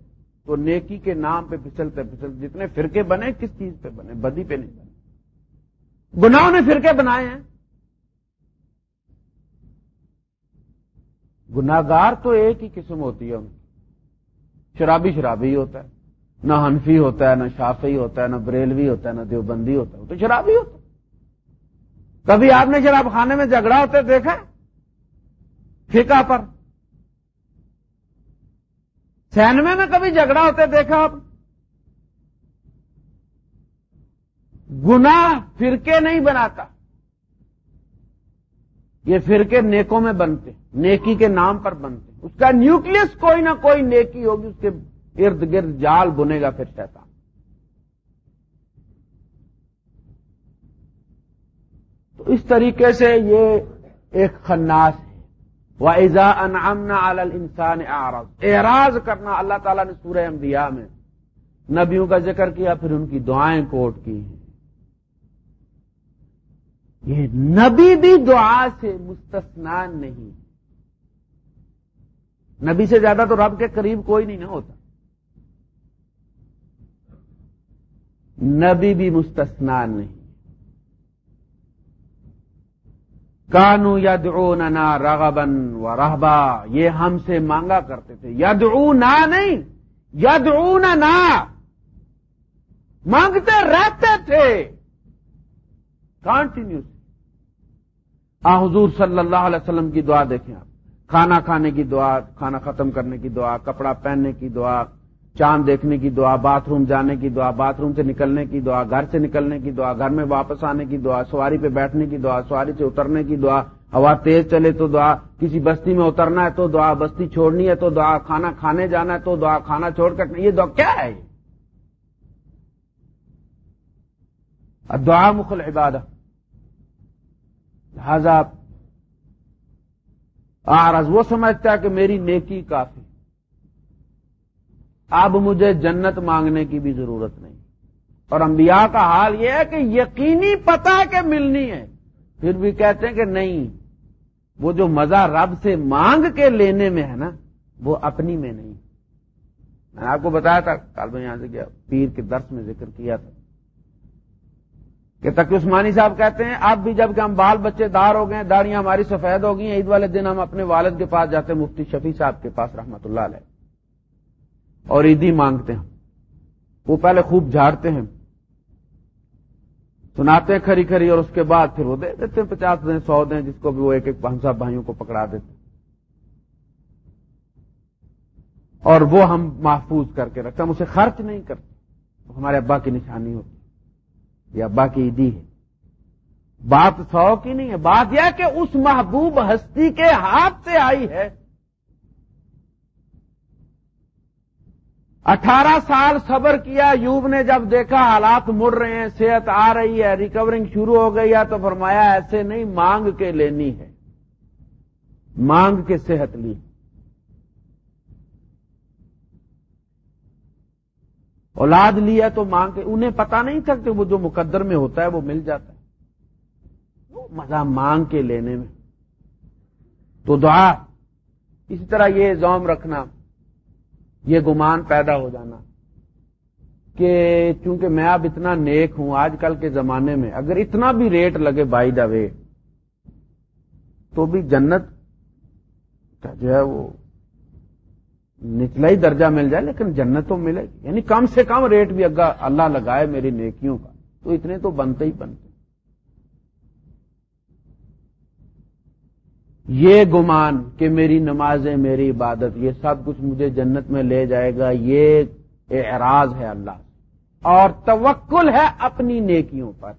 تو نیکی کے نام پہ پھسلتے پھسل جتنے فرقے بنے، کس چیز پہ بنے؟ بدی پہ نہیں بنے۔ گناہوں نے فرقے بنائے ہیں۔ گناگار تو ایک ہی قسم ہوتی ہے۔ ان کی شرابی شرابی ہوتا ہے۔ نہ ہنفی ہوتا ہے، نہ شافی ہوتا ہے، نہ بریلوی ہوتا ہے، نہ دیوبندی ہوتا ہے۔ تو شرابی ہوتا ہے۔ کبھی آپ نے شراب خانے میں جھگڑا ہوتے دیکھا ٹھیکا پر۔ سینوے میں کبھی جھگڑا ہوتے دیکھا آپ؟ گنا فرقے نہیں بناتا۔ یہ فرقے نیکوں میں بنتے، نیکی کے نام پر بنتے۔ اس کا نیوکلس کوئی نہ کوئی نیکی ہوگی، اس کے ارد گرد جال بنے گا پھر شیطان۔ تو اس طریقے سے یہ ایک خناس ہے۔ وہ ایزا انعامنا انسان آرز اعراض کرنا، اللہ تعالیٰ نے سورہ انبیاء میں نبیوں کا ذکر کیا، پھر ان کی دعائیں کوٹ کی ہیں۔ یہ نبی بھی دعا سے مستثنا نہیں۔ نبی سے زیادہ تو رب کے قریب کوئی نہیں نہ ہوتا۔ نبی بھی مستثنا نہیں۔ کانو یدعوننا رغبن و رہبا یہ ہم سے مانگا کرتے تھے۔ یدعونا نہیں، یدعوننا۔ مانگتے رہتے تھے۔ کانٹینیوس آ، حضور صلی اللہ علیہ وسلم کی دعا دیکھیں آپ۔ کھانا کھانے کی دعا کھانا ختم کرنے کی دعا کپڑا پہننے کی دعا چاند دیکھنے کی دعا باتھ روم جانے کی دعا باتھ روم سے نکلنے کی دعا گھر سے نکلنے کی دعا گھر میں واپس آنے کی دعا سواری پہ بیٹھنے کی دعا سواری سے اترنے کی دعا ہوا تیز چلے تو دعا کسی بستی میں اترنا ہے تو دعا بستی چھوڑنی ہے تو دعا کھانا کھانے جانا ہے تو دعا کھانا چھوڑ کر یہ دعا کیا ہے دعا مخل عبادت لہذا آرز وہ سمجھتا ہے کہ میری نیکی کافی اب مجھے جنت مانگنے کی بھی ضرورت نہیں۔ اور انبیاء کا حال یہ ہے کہ یقینی پتا کہ ملنی ہے۔ پھر بھی کہتے ہیں کہ نہیں، وہ جو مزہ رب سے مانگ کے لینے میں ہے نا، وہ اپنی میں نہیں۔ میں نے آپ کو بتایا تھا کال میں یہاں سے گیا، پیر کے درس میں ذکر کیا تھا۔ کہ تک عثمانی صاحب کہتے ہیں، اب بھی جبکہ ہم بال بچے دار ہو گئے، داڑیاں ہماری سفید ہو گئی عید والے دن ہم اپنے والد کے پاس جاتے ہیں، مفتی شفیع صاحب کے پاس، رحمت اللہ علیہ۔ اور عیدی مانگتے ہیں۔ وہ پہلے خوب جھاڑتے ہیں۔ سناتے ہیں کھری کھری اور اس کے بعد پھر وہ دے دیتے ہیں، پچاس دیں، سو دیں، جس کو بھی وہ ایک ایک پانچ بھائیوں کو پکڑا دیتے اور وہ ہم محفوظ کر کے رکھتے ہم اسے خرچ نہیں کرتے، ہمارے ابا کی نشانی ہوتی یہ ابا کی عیدی ہے۔ بات سو کی نہیں ہے؟ بات یہ کہ اس محبوب ہستی کے ہاتھ سے آئی ہے۔ اٹھارہ سال صبر کیا، یوب نے جب دیکھا حالات مڑ رہے ہیں، صحت آ رہی ہے ریکورنگ شروع ہو گئی ہے، تو فرمایا ایسے نہیں، مانگ کے لینی ہے۔ مانگ کے صحت لی۔ اولاد لیا تو مانگ کے، انہیں پتا نہیں تھا کہ وہ جو مقدر میں ہوتا ہے وہ مل جاتا ہے۔ مزہ مانگ کے لینے میں۔ تو دعا، اسی طرح یہ زوم رکھنا، یہ گمان پیدا ہو جانا کہ چونکہ میں اب اتنا نیک ہوں آج کل کے زمانے میں، اگر اتنا بھی ریٹ لگے بائی دا وے، تو بھی جنت جو ہے وہ نچلا ہی درجہ مل جائے، لیکن جنت تو ملے گی۔ یعنی کم سے کم ریٹ بھی اگر اللہ لگائے میری نیکیوں کا۔ تو اتنے تو بنتے ہی بنتے۔ یہ گمان کہ میری نمازیں، میری عبادت، یہ سب کچھ مجھے جنت میں لے جائے گا، یہ اعراض ہے اللہ۔ اور توکل ہے اپنی نیکیوں پر۔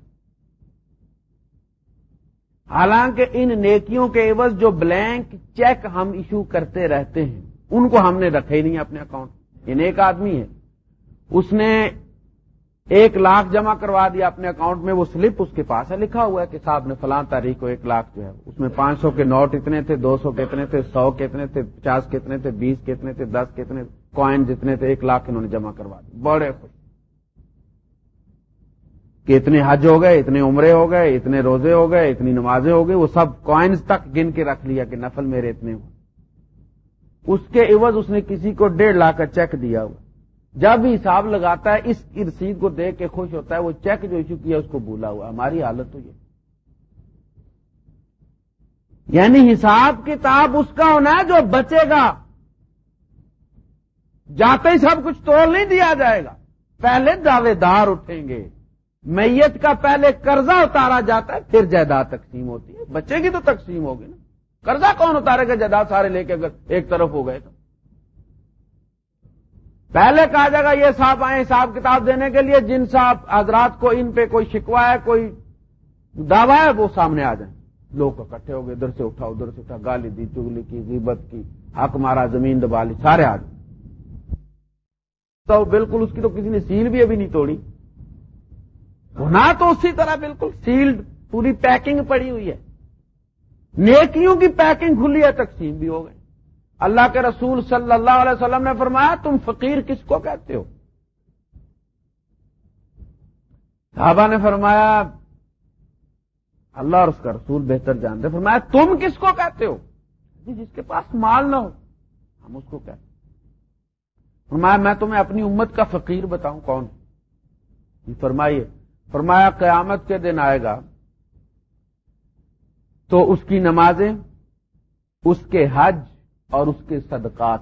حالانکہ ان نیکیوں کے عوض جو بلینک چیک ہم ایشو کرتے رہتے ہیں ان کو ہم نے رکھے ہی نہیں اپنے اکاؤنٹ ان ایک آدمی ہے. اس نے ایک لاکھ جمع کروا دیا اپنے اکاؤنٹ میں، وہ سلپ اس کے پاس ہے، لکھا ہوا ہے کہ صاحب نے فلاں تاریخ کو ایک لاکھ جو ہے، اس میں پانچ سو کے نوٹ اتنے تھے، دو سو کتنے تھے، سو کتنے تھے، پچاس کتنے تھے، بیس کتنے تھے، دس کتنے کوائن جتنے تھے، ایک لاکھ انہوں نے جمع کروا دی. بڑے خوش. کہ اتنے حج ہو گئے، اتنے عمرے ہو گئے، اتنے روزے ہو گئے، اتنی نمازیں ہو گئی وہ سب کوائنز تک گن کے رکھ لیا کہ نفل میرے اتنے ہو اس کے عوض اس نے کسی کو ڈیڑھ لاکھ کا چیک دیا ہوا۔ جب حساب لگاتا ہے، اس کی رسید کو دیکھ کے خوش ہوتا ہے، وہ چیک جو ایشو کیا، اس کو بھولا ہوا۔ ہماری حالت تو یہ۔ یعنی حساب کتاب اس کا ہونا ہے جو بچے گا۔ جاتے ہی سب کچھ توڑ نہیں دیا جائے گا۔ پہلے دعوے دار اٹھیں گے۔ میت کا پہلے قرضہ اتارا جاتا ہے، پھر جائیداد تقسیم ہوتی ہے۔ بچے کی تو تقسیم ہوگی نا۔ قرضہ کون اتارے گا جائیداد سارے لے کے اگر ایک طرف ہو گئے تو؟ پہلے کہا جائے گا یہ صاحب آئے حساب کتاب دینے کے لیے، جن صاحب حضرات کو ان پہ کوئی شکوا ہے، کوئی دعویٰ ہے، وہ سامنے آ جائیں۔ لوگ اکٹھے ہو گئے، ادھر سے اٹھا، ادھر سے اٹھا، گالی دی، چگلی کی، غیبت کی، حق مارا، زمین دبا لی، سارے آ جائیں تو بالکل اس کی تو کسی نے سیل بھی ابھی نہیں توڑی۔ ہونا تو اسی طرح بالکل سیلڈ پوری پیکنگ پڑی ہوئی ہے۔ نیکیوں کی پیکنگ کھلی ہے، تقسیم بھی ہو گئی۔ اللہ کے رسول صلی اللہ علیہ وسلم نے فرمایا، تم فقیر کس کو کہتے ہو؟ صحابہ نے فرمایا، اللہ اور اس کا رسول بہتر جانتے فرمایا، تم کس کو کہتے ہو؟ جی جس کے پاس مال نہ ہو، ہم اس کو کہتے فرمایا، میں تمہیں اپنی امت کا فقیر بتاؤں کون؟ جی، فرمائیے۔ فرمایا، قیامت کے دن آئے گا تو اس کی نمازیں، اس کے حج اور اس کے صدقات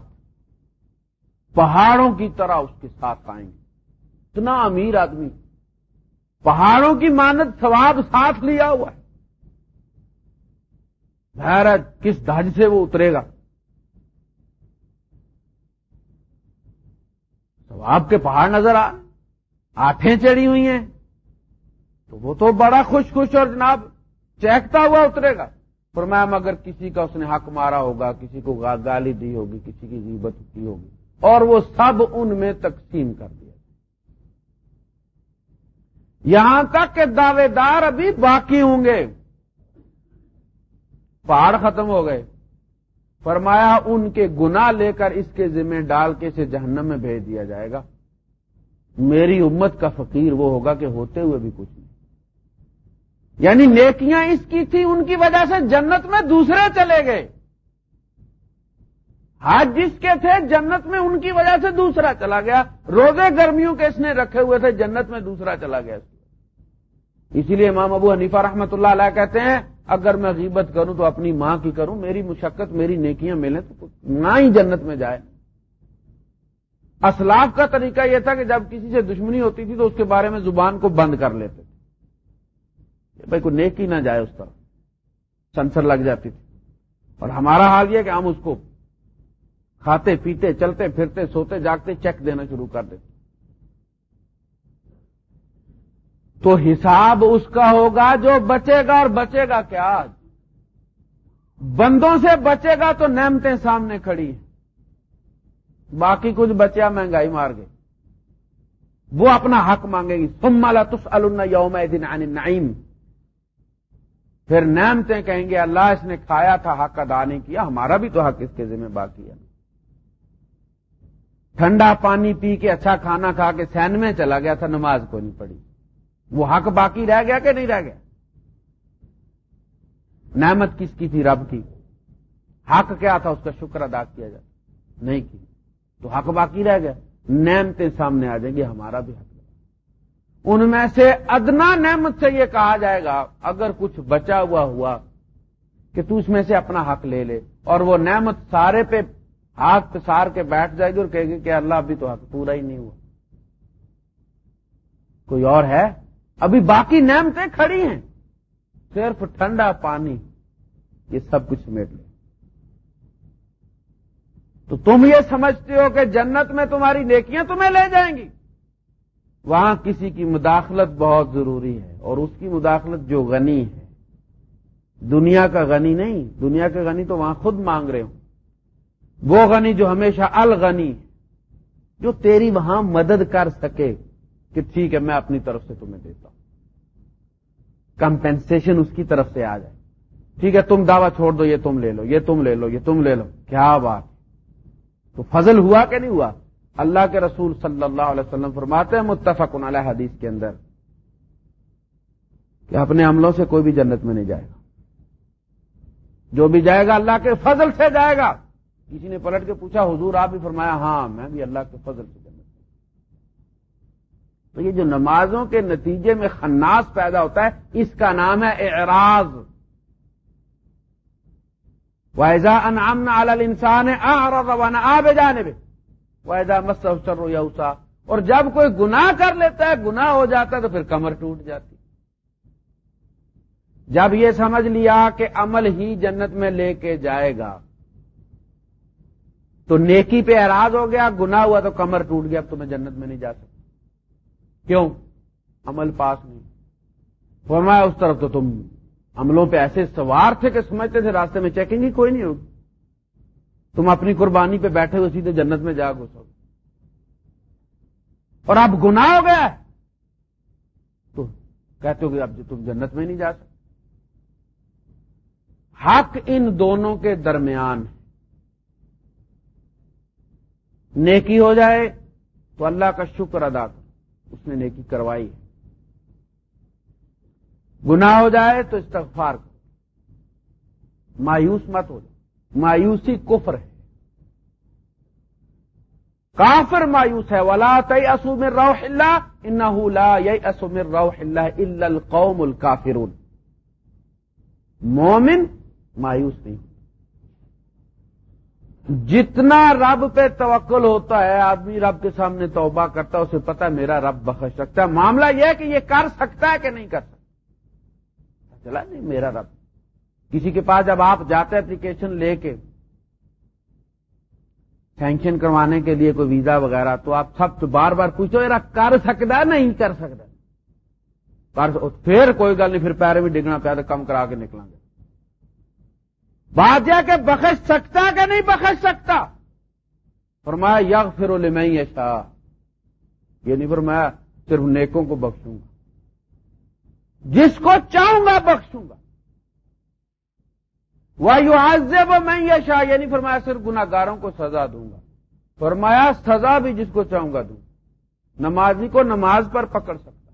پہاڑوں کی طرح اس کے ساتھ آئیں گے۔ اتنا امیر آدمی۔ پہاڑوں کی مانت ثواب ساتھ لیا ہوا ہے۔ بھارت کس دھج سے وہ اترے گا؟ ثواب کے پہاڑ نظر آ آٹھیں چڑی ہوئی ہیں۔ تو وہ تو بڑا خوش خوش اور جناب چہکتا ہوا اترے گا۔ فرمایا، مگر کسی کا اس نے حق مارا ہوگا، کسی کو گالی دی ہوگی، کسی کی غیبت کی ہوگی۔ اور وہ سب ان میں تقسیم کر دیا۔ یہاں تک کہ دعوے دار ابھی باقی ہوں گے۔ پہاڑ ختم ہو گئے۔ فرمایا، ان کے گنا لے کر اس کے ذمہ ڈال کے اسے جہنم میں بھیج دیا جائے گا۔ میری امت کا فقیر وہ ہوگا کہ ہوتے ہوئے بھی کچھ۔ یعنی نیکیاں اس کی تھی، ان کی وجہ سے جنت میں دوسرے چلے گئے۔ ہاتھ جس کے تھے، جنت میں ان کی وجہ سے دوسرا چلا گیا۔ روزے گرمیوں کے اس نے رکھے ہوئے تھے، جنت میں دوسرا چلا گیا۔ اسی لیے امام ابو حنیفہ رحمت اللہ علیہ کہتے ہیں، اگر میں غیبت کروں تو اپنی ماں کی کروں، میری مشقت، میری نیکیاں ملیں تو نہ ہی جنت میں جائے۔ اسلاف کا طریقہ یہ تھا کہ جب کسی سے دشمنی ہوتی تھی تو اس کے بارے میں زبان کو بند کر لیتے۔ بھائی کوئی نیکی نہ جائے اس طرح۔ سنسر لگ جاتی تھی۔ اور ہمارا حال یہ کہ ہم اس کو کھاتے پیتے، چلتے، پھرتے، سوتے، جاگتے، چیک دینا شروع کر دیتے۔ تو حساب اس کا ہوگا جو بچے گا اور بچے گا کیا بندوں سے بچے گا تو نعمتیں سامنے کھڑی ہیں۔ باقی کچھ بچیا مہنگائی مار گئی وہ اپنا حق مانگے گی۔ سم مالا تس یوم دن نعیم پھر نعمتیں کہیں گے، اللہ اس نے کھایا تھا، حق ادا نہیں کیا، ہمارا بھی تو حق اس کے ذمہ باقی ہے۔ ٹھنڈا پانی پی کے اچھا کھانا کھا کے سین میں چلا گیا تھا، نماز کو نہیں پڑی وہ حق باقی رہ گیا کہ نہیں رہ گیا؟ نعمت کس کی تھی؟ رب کی۔ حق کیا تھا؟ اس کا شکر ادا کیا جائے نہیں کی۔ تو حق باقی رہ گیا۔ نعمتیں سامنے آ جائیں گی، ہمارا بھی حق۔ ان میں سے ادنا نعمت سے یہ کہا جائے گا، اگر کچھ بچا ہوا ہوا، کہ تو اس میں سے اپنا حق لے لے۔ اور وہ نعمت سارے پہ ہاتھ پہ سار کے بیٹھ جائے گی اور کہے گی کہ اللہ ابھی تو حق پورا ہی نہیں ہوا۔ کوئی اور ہے؟ ابھی باقی نعمتیں کھڑی ہیں۔ صرف ٹھنڈا پانی، یہ سب کچھ سمیٹ لے تو تم یہ سمجھتے ہو کہ جنت میں تمہاری نیکیاں تمہیں لے جائیں گی۔ وہاں کسی کی مداخلت بہت ضروری ہے اور اس کی مداخلت جو غنی ہے۔ دنیا کا غنی نہیں، دنیا کا غنی تو وہاں خود مانگ رہے ہوں۔ وہ غنی جو ہمیشہ الغنی جو تیری وہاں مدد کر سکے کہ ٹھیک ہے، میں اپنی طرف سے تمہیں دیتا ہوں۔ کمپنسیشن اس کی طرف سے آ جائے۔ ٹھیک ہے، تم دعوی چھوڑ دو، یہ تم لے لو، یہ تم لے لو، یہ تم لے لو۔ کیا بات تو فضل ہوا کہ نہیں ہوا؟ اللہ کے رسول صلی اللہ علیہ وسلم فرماتے ہیں، متفق علیہ حدیث کے اندر کہ اپنے عملوں سے کوئی بھی جنت میں نہیں جائے گا۔ جو بھی جائے گا اللہ کے فضل سے جائے گا۔ کسی نے پلٹ کے پوچھا، حضور آپ بھی فرمایا ہاں میں بھی اللہ کے فضل سے جنت تو یہ جو نمازوں کے نتیجے میں خناس پیدا ہوتا ہے، اس کا نام ہے اعراض۔ وائزا انعام علی انسان روانہ آب جانے وائزا مسر یوسا اور جب کوئی گناہ کر لیتا ہے، گناہ ہو جاتا ہے تو پھر کمر ٹوٹ جاتی۔ جب یہ سمجھ لیا کہ عمل ہی جنت میں لے کے جائے گا، تو نیکی پہ اعراض ہو گیا، گناہ ہوا تو کمر ٹوٹ گیا، اب تو میں جنت میں نہیں جا سکتا۔ کیوں؟ عمل پاس نہیں۔ فرمایا، اس طرف تو تم عملوں پہ ایسے سوار تھے کہ سمجھتے تھے، راستے میں چیکنگ ہی کوئی نہیں ہوگی۔ تم اپنی قربانی پہ بیٹھے ہوئے سیدھے جنت میں جا گھسو۔ اور اب گناہ ہو گیا تو کہتے ہو کہ اب تم جنت میں نہیں جا سکتے۔ حق ان دونوں کے درمیان ہے۔ نیکی ہو جائے تو اللہ کا شکر ادا کر اس نے نیکی کروائی ہے۔ گناہ ہو جائے تو استغفار کرو۔ مایوس مت ہو جائے مایوسی کفر ہے۔ کافر مایوس ہے۔ ولا تئی اسومر روح اللہ ان یئی اسومر روح اللہ القوم الکافرون مومن مایوس نہیں۔ جتنا رب پہ توکل ہوتا ہے، آدمی رب کے سامنے توبہ کرتا ہے، اسے پتا میرا رب بخش سکتا ہے۔ معاملہ یہ ہے کہ یہ کر سکتا ہے کہ نہیں کر سکتا۔ چلا نہیں میرا رب۔ کسی کے پاس جب آپ جاتے اپلیکیشن لے کے سینکشن کروانے کے لیے کوئی ویزا وغیرہ، تو آپ سب تو بار بار پوچھو یہ کر سکتا ہے؟ نہیں کر سکتا۔ پھر کوئی گل نہیں، پھر پیرے بھی ڈگنا پیا کم کرا کے نکلیں گے۔ بادیا کے بخش سکتا کہ نہیں بخش سکتا؟ فرمایا یگ پھر میں ہی ایسا یہ نہیں فرمایا، صرف نیکوں کو بخشوں گا۔ جس کو چاہوں گا، بخشوں گا۔ وہ یو آج میں یہ شاہ فرمایا، صرف گناگاروں کو سزا دوں گا۔ فرمایا، سزا بھی جس کو چاہوں گا دوں۔ نمازی کو نماز پر پکڑ سکتا۔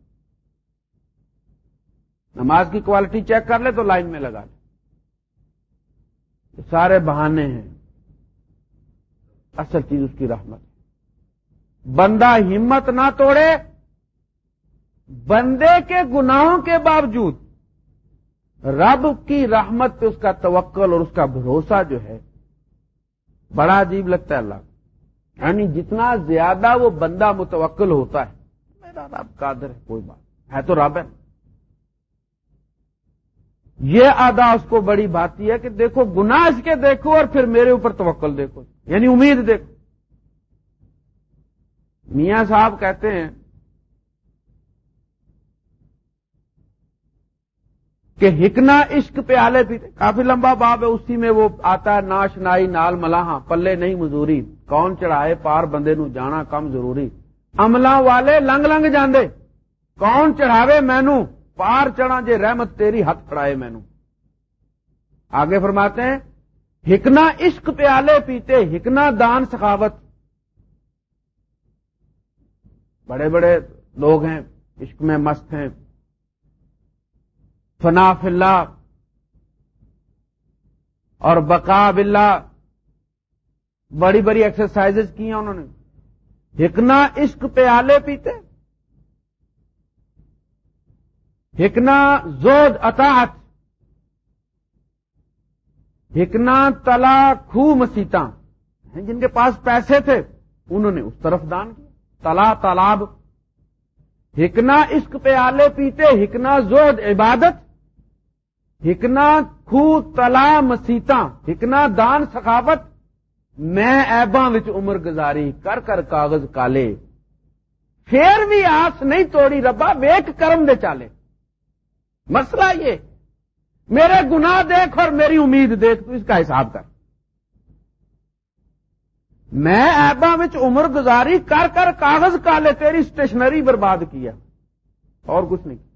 نماز کی کوالٹی چیک کر لے تو لائن میں لگا لے۔ سارے بہانے ہیں۔ اصل چیز اس کی رحمت۔ بندہ ہمت نہ توڑے، بندے کے گناہوں کے باوجود رب کی رحمت پہ اس کا توکل اور اس کا بھروسہ جو ہے، بڑا عجیب لگتا ہے اللہ یعنی جتنا زیادہ وہ بندہ متوکل ہوتا ہے، میرا رب قادر ہے، کوئی بات ہے تو رب ہے۔ یہ ادا اس کو بڑی بات ہے کہ دیکھو، گناہ اس کے دیکھو اور پھر میرے اوپر توکل دیکھو۔ یعنی امید دیکھو۔ میاں صاحب کہتے ہیں کہ ہکنا عشق پہ آلے پیتے کافی لمبا باب ہے، اسی میں وہ آتا ہے، ناش نائی نال ملاحاں، پلے نہیں مزوری۔ کون چڑھائے پار بندے نو جانا کم ضروری۔ عملہ والے لنگ لنگ جاندے۔ کون چڑھاوے مینو پار چڑھا جے رحمت تیری ہاتھ پڑائے مینو آگے فرماتے ہیں، ہکنا عشق پیالے پیتے ہکنا دان سخاوت۔ بڑے بڑے لوگ ہیں، عشق میں مست ہیں۔ فنا فلّہ اور بقا بلّہ بڑی بڑی ایکسرسائز کی ہیں انہوں نے۔ ہکنا عشق پیالے پیتے۔ ہکنا زود اطاعت۔ ہکنا تلا خو مسیتا جن کے پاس پیسے تھے، انہوں نے اس طرف دان کیا۔ تلا تالاب۔ ہکنا عشق پہ آلے پیتے، ہکنا زود عبادت۔ ہکنا خو تلا مسیتا ہکنا دان سخاوت۔ میں ایباں عمر گزاری، کر کر کاغذ کالے۔ پھر بھی آس نہیں توڑی ربا ویک کرم دے چالے۔ مسئلہ یہ، میرے گناہ دیکھ اور میری امید دیکھ، تو اس کا حساب کر۔ میں ایبا عمر گزاری، کر کر کاغذ کالے، تیری اسٹیشنری برباد کیا۔ اور کچھ نہیں۔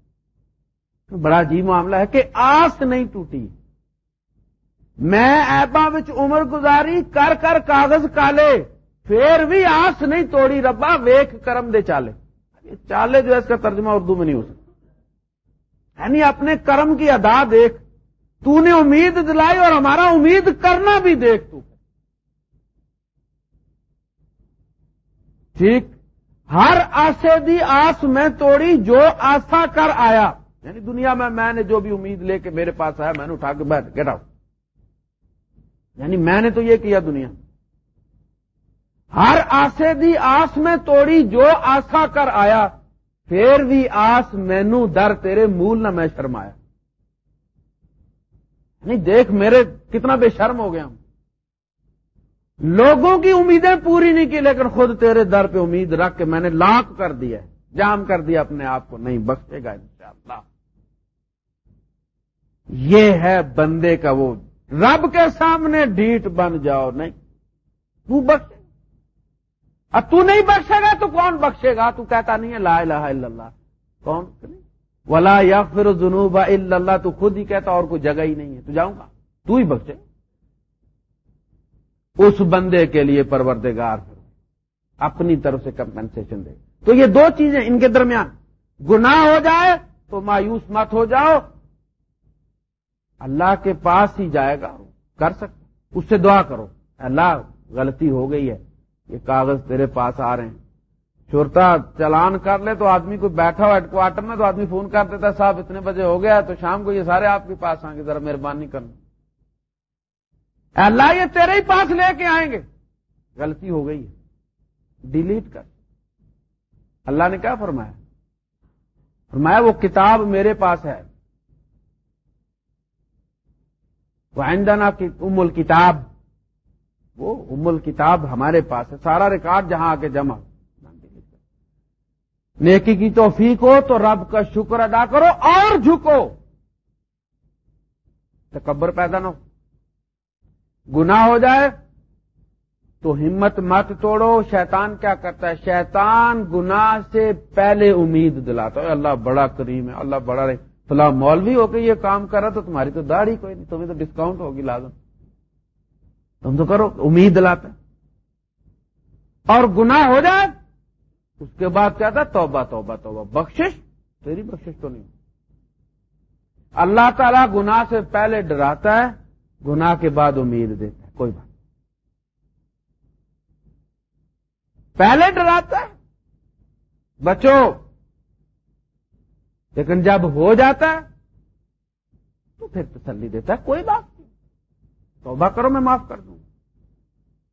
بڑا عجیب معاملہ ہے کہ آس نہیں ٹوٹی۔ میں ایبا عمر گزاری کر کر کاغذ کالے، پھر بھی آس نہیں توڑی، ربا ویک کرم دے چالے۔ چالے جو ہے اس کا ترجمہ اردو میں نہیں ہو سکتا۔ یعنی اپنے کرم کی ادا دیکھ۔ تو نے امید دلائی اور ہمارا امید کرنا بھی دیکھ تو۔ ٹھیک۔ ہر آسے دی آس میں توڑی جو آسا کر آیا۔ یعنی دنیا میں میں نے جو بھی امید لے کے میرے پاس آیا، میں نے اٹھا کے بیٹھ گیٹ آؤٹ یعنی میں نے تو یہ کیا دنیا؟ ہر آسے دی آس میں توڑی، جو آسا کر آیا، پھر بھی آس مینو در تیرے مول نہ میں شرمایا. نہیں دیکھ میرے کتنا بے شرم ہو گیا ہوں. لوگوں کی امیدیں پوری نہیں کی، لیکن خود تیرے در پہ امید رکھ کے میں نے لاکھ کر دیا جام کر دیا اپنے آپ کو، نہیں بخشے گا انشاءاللہ۔ یہ ہے بندے کا وہ، رب کے سامنے ڈیٹ بن جاؤ، نہیں۔ تو بخشے۔ اب تو نہیں بخشے گا تو کون بخشے گا؟ تو کہتا نہیں ہے لا الہ الا اللہ۔ کون؟ ولا یا پھر جنوب اللہ تو خود ہی کہتا اور کوئی جگہ ہی نہیں ہے۔ تو جاؤں گا۔ تو ہی بخشے۔ اس بندے کے لیے پروردگار۔ اپنی طرف سے کمپنسیشن دے۔ تو یہ دو چیزیں ان کے درمیان۔ گناہ ہو جائے تو مایوس مت ہو جاؤ۔ اللہ کے پاس ہی جائے گا۔ کر سکتے اس سے دعا کرو۔ اللہ، غلطی ہو گئی ہے۔ یہ کاغذ تیرے پاس آ رہے ہیں۔ چھوٹا چلان کر لے تو آدمی کو بیٹھا ہو ہیڈ کوارٹر میں تو آدمی فون کر دیتا صاحب، اتنے بجے ہو گیا تو شام کو یہ سارے آپ کے پاس آئیں گے۔ ذرا مہربانی کرنا اللہ، یہ تیرے ہی پاس لے کے آئیں گے۔ غلطی ہو گئی ہے۔ ڈیلیٹ کر۔ اللہ نے کیا فرمایا؟ فرمایا وہ کتاب میرے پاس ہے۔ وہ آئندہ کی ام الکتاب۔ وہ ام الکتاب ہمارے پاس ہے۔ سارا ریکارڈ جہاں آ کے جمع۔ نیکی کی توفیق ہو تو رب کا شکر ادا کرو اور جھکو۔ تکبر پیدا نہ ہو۔ گنا ہو جائے تو ہمت مت توڑو۔ شیطان کیا کرتا ہے؟ شیطان گنا سے پہلے امید دلاتا ہے۔ اللہ، بڑا کریم ہے۔ اللہ بڑا رہے۔ فلاں مولوی ہو کے یہ کام کر رہا تو تمہاری تو داڑھی کوئی نہیں، تمہیں تو ڈسکاؤنٹ ہوگی لازم۔ تم تو کرو، امید دلاتا اور گنا ہو جائے، اس کے بعد کیا تھا؟ توبہ توبہ توبہ۔ بخشش؟ تیری بخشش تو نہیں۔ اللہ تعالیٰ گنا سے پہلے ڈراتا ہے گنا کے بعد امید دیتا ہے۔ کوئی بات پہلے ڈراتا ہے، بچو۔ لیکن جب ہو جاتا ہے، تو پھر تسلی دیتا ہے، کوئی بات نہیں۔ توبہ کرو، میں معاف کر دوں۔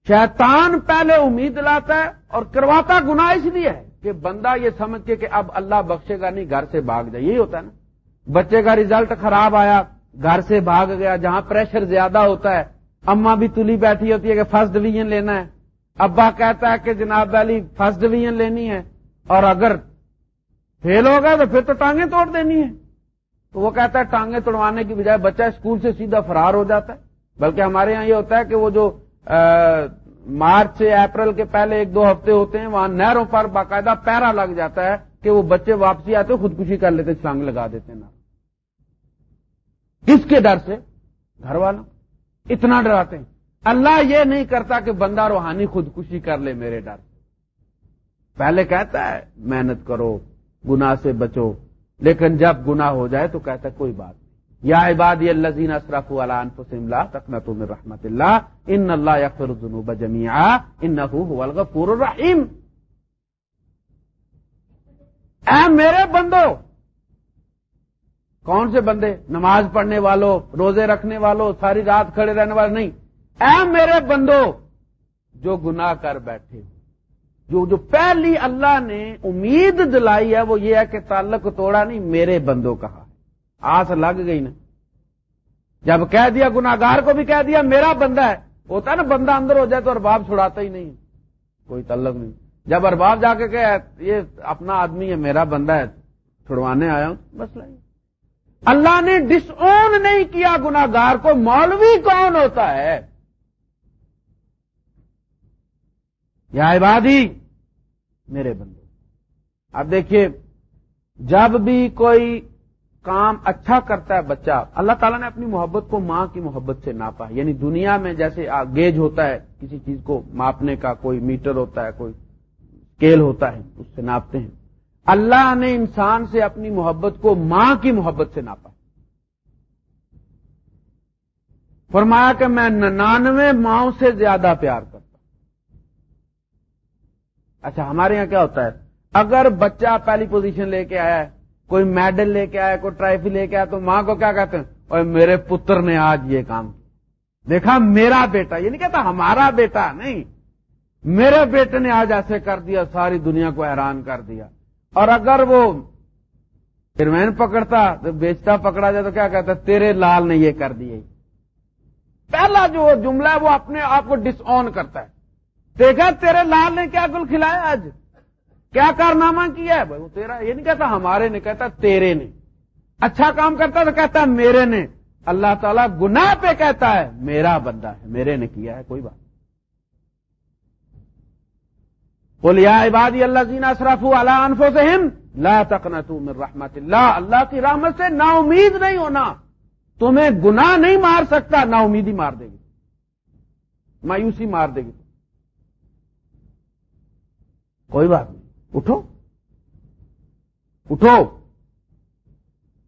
شیطان پہلے امید لاتا ہے اور کرواتا گنا اس لیے ہے کہ بندہ یہ سمجھ کے کہ اب اللہ بخشے گا نہیں، گھر سے بھاگ جائے، یہی ہوتا ہے نا۔ بچے کا ریزلٹ خراب آیا، گھر سے بھاگ گیا، جہاں پریشر زیادہ ہوتا ہے اما بھی تلی بیٹھی ہوتی ہے کہ فرسٹ ڈویژن لینا ہے۔ ابا کہتا ہے کہ جناب علی فرسٹ ڈویژن لینی ہے اور اگر فیل ہو گیا تو پھر تو ٹانگیں توڑ دینی ہے تو وہ کہتا ہے ٹانگیں توڑوانے کی بجائے بچہ اسکول سے سیدھا فرار ہو جاتا ہے۔ بلکہ ہمارے یہاں یہ ہوتا ہے کہ وہ جو مارچ سے اپریل کے پہلے ایک دو ہفتے ہوتے ہیں، وہاں نہروں پر باقاعدہ پیرا لگ جاتا ہے کہ وہ بچے واپسی آتے خودکشی کر لیتے چھلانگ لگا دیتے ہیں کس کے ڈر سے گھر والوں اتنا ڈراتے ہیں۔ اللہ یہ نہیں کرتا کہ بندہ روحانی خودکشی کر لے میرے ڈر پہلے کہتا ہے، محنت کرو گنا سے بچو، لیکن جب گنا ہو جائے تو کہتا ہے، کوئی بات یا عبادی الذین اسرفوا علی انفسهم لا تقنطوا رحمت اللہ، ان اللہ یغفر الذنوب جميعا انه هو الغفور الرحیم۔ اے میرے بندو، کون سے بندے؟ نماز پڑھنے والوں روزے رکھنے والوں ساری رات کھڑے رہنے والے؟ نہیں۔ اے میرے بندو، جو گناہ کر بیٹھے جو جو پہلی اللہ نے امید دلائی ہے، وہ یہ ہے کہ تعلق توڑا نہیں، میرے بندوں کہا آس لگ گئی نا۔ جب کہہ دیا گناگار کو بھی کہہ دیا، میرا بندہ ہے۔ ہوتا ہے نا، بندہ اندر ہو جائے تو ارباب چھڑاتا ہی نہیں کوئی تعلق نہیں۔ جب ارباب جا کے کہ یہ اپنا آدمی ہے، میرا بندہ ہے، چھڑوانے آیا ہوں، بس لائیں اللہ نے ڈس اون نہیں کیا گناگار کو، مولوی کون ہوتا ہے؟ یا عبادی، میرے بندے اب دیکھیے، جب بھی کوئی کام اچھا کرتا ہے بچہ، اللہ تعالیٰ نے اپنی محبت کو ماں کی محبت سے ناپا۔ یعنی دنیا میں جیسے گیج ہوتا ہے، کسی چیز کو ماپنے کا، کوئی میٹر ہوتا ہے، کوئی اسکیل ہوتا ہے، اس سے ناپتے ہیں۔ اللہ نے انسان سے اپنی محبت کو ماں کی محبت سے ناپا۔ فرمایا کہ میں ننانوے ماؤں سے زیادہ پیار کرتا اچھا ہمارے یہاں کیا ہوتا ہے؟ اگر بچہ پہلی پوزیشن لے کے آیا ہے، کوئی میڈل لے کے آیا کوئی ٹرافی لے کے آیا تو ماں کو کیا کہتے ہیں؟ اور میرے پتر نے آج یہ کام دیکھا، میرا بیٹا یہ نہیں کہتا ہمارا بیٹا نہیں، میرے بیٹے نے آج ایسے کر دیا، ساری دنیا کو حیران کر دیا۔ اور اگر وہ ہیروین پکڑتا، تو بیچتا، پکڑا جائے تو کیا کہتا تیرے لال نے یہ کر دیا پہلا جو جملہ ہے، وہ اپنے آپ کو ڈس آن کرتا ہے۔ دیکھا تیرے لال نے کیا گل کھلایا آج؟ کیا کارنامہ کیا ہے؟ بھائی وہ تیرا یہ نہیں کہتا ہمارے نے، کہتا تیرے نے۔ اچھا کام کرتا تو کہتا میرے نے۔ اللہ تعالیٰ گناہ پہ کہتا ہے، میرا بندہ ہے، میرے نے کیا ہے، کوئی بات۔ بولیا عبادی اللہ زین اشرف اللہ انفو سے لا تقنا من رحمت اللہ۔ اللہ کی رحمت سے نا امید نہیں ہونا۔ تمہیں گناہ نہیں مار سکتا نا امیدی مار دے گی۔ مایوسی مار دے گی۔ کوئی بات نہیں۔ اٹھو۔ اٹھو۔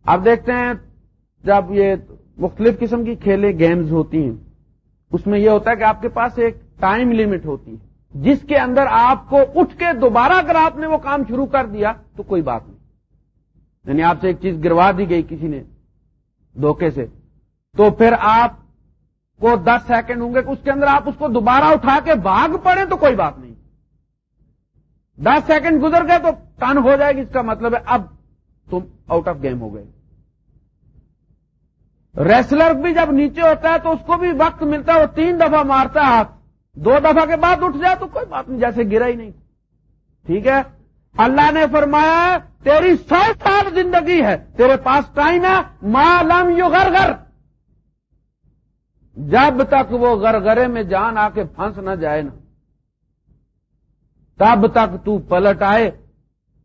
اب دیکھتے ہیں جب یہ مختلف قسم کی کھیلیں گیمز ہوتی ہیں، اس میں یہ ہوتا ہے کہ آپ کے پاس ایک ٹائم لمٹ ہوتی ہے۔ جس کے اندر آپ کو اٹھ کے دوبارہ اگر آپ نے وہ کام شروع کر دیا تو کوئی بات نہیں۔ یعنی آپ سے ایک چیز گروا دی گئی کسی نے دھوکے سے۔ تو پھر آپ کو دس سیکنڈ ہوں گے اس کے اندر آپ اس کو دوبارہ اٹھا کے بھاگ پڑے تو کوئی بات نہیں۔ دس سیکنڈ گزر گئے تو ٹن ہو جائے گی، اس کا مطلب ہے اب تم آؤٹ آف گیم ہو گئے۔ ریسلر بھی جب نیچے ہوتا ہے تو اس کو بھی وقت ملتا ہے، وہ تین دفعہ مارتا ہے ہاتھ۔ دو دفعہ کے بعد اٹھ جائے تو کوئی بات نہیں، جیسے گرا ہی نہیں۔ ٹھیک ہے؟ اللہ نے فرمایا، تیری سو سال زندگی ہے، تیرے پاس ٹائم ہے مالم یو گھر گھر جب تک وہ گرگرے میں جان آ کے پھنس نہ جائے نا تب تک تو پلٹ آئے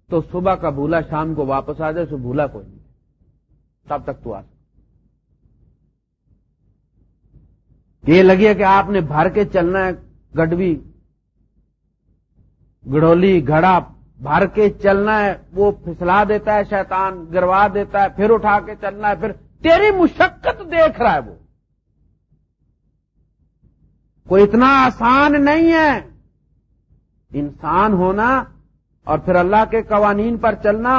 تو صبح کا بھولا شام کو واپس آ جائے سو بھولا کوئی نہیں۔ تب تک تو آ یہ لگے کہ آپ نے بھر کے چلنا ہے، گڈوی، گڑولی، گھڑا، بھر کے چلنا ہے، وہ پھسلا دیتا ہے، شیطان گروا دیتا ہے، پھر اٹھا کے چلنا ہے، پھر تیری مشقت دیکھ رہا ہے وہ۔ کوئی اتنا آسان نہیں ہے۔ انسان ہونا اور پھر اللہ کے قوانین پر چلنا،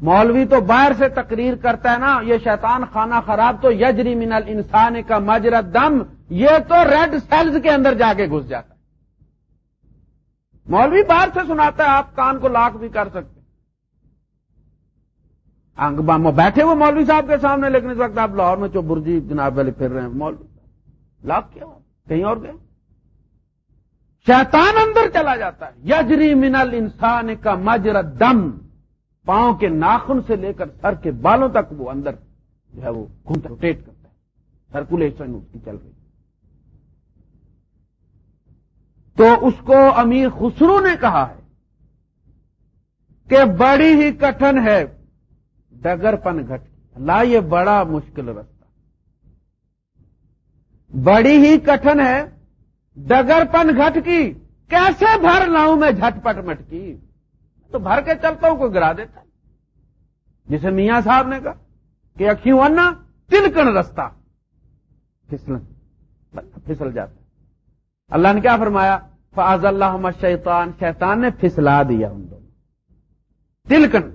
مولوی تو باہر سے تقریر کرتا ہے نا، یہ شیطان خانہ خراب تو یجری من انسان کا مجرت دم، یہ تو ریڈ سیلز کے اندر جا کے گھس جاتا ہے۔ مولوی باہر سے سناتا ہے، آپ کان کو لاکھ بھی کر سکتے انگ بیٹھے ہوئے مولوی صاحب کے سامنے، لیکن اس وقت آپ لاہور میں جو برجی جناب والے پھر رہے ہیں، مولوی لاکھ کیا کہیں اور گئے؟ شیطان اندر چلا جاتا ہے۔ یجری منل انسان کا مجر دم۔ پاؤں کے ناخن سے لے کر سر کے بالوں تک وہ اندر جو ہے وہ روٹیٹ کرتا ہے۔ سرکولیشن اس کی چل رہی تو اس کو امیر خسرو نے کہا ہے کہ بڑی ہی کٹن ہے، ڈگر پن گھٹ۔ لا یہ بڑا مشکل رستہ۔ بڑی ہی کٹن ہے ڈگر پن گھٹ کی، کیسے بھر لاؤں میں جھٹ پٹ مٹ کی تو بھر کے چلتا ہوں، کوئی گرا دیتا جسے میاں صاحب نے کہا کہ اکیوں انا، تلکن رستہ۔ پھسل پھسل جاتا اللہ نے کیا فرمایا؟ فاض اللہ شیطان شیطان نے پھسلا دیا ان دونوں۔ تلکن۔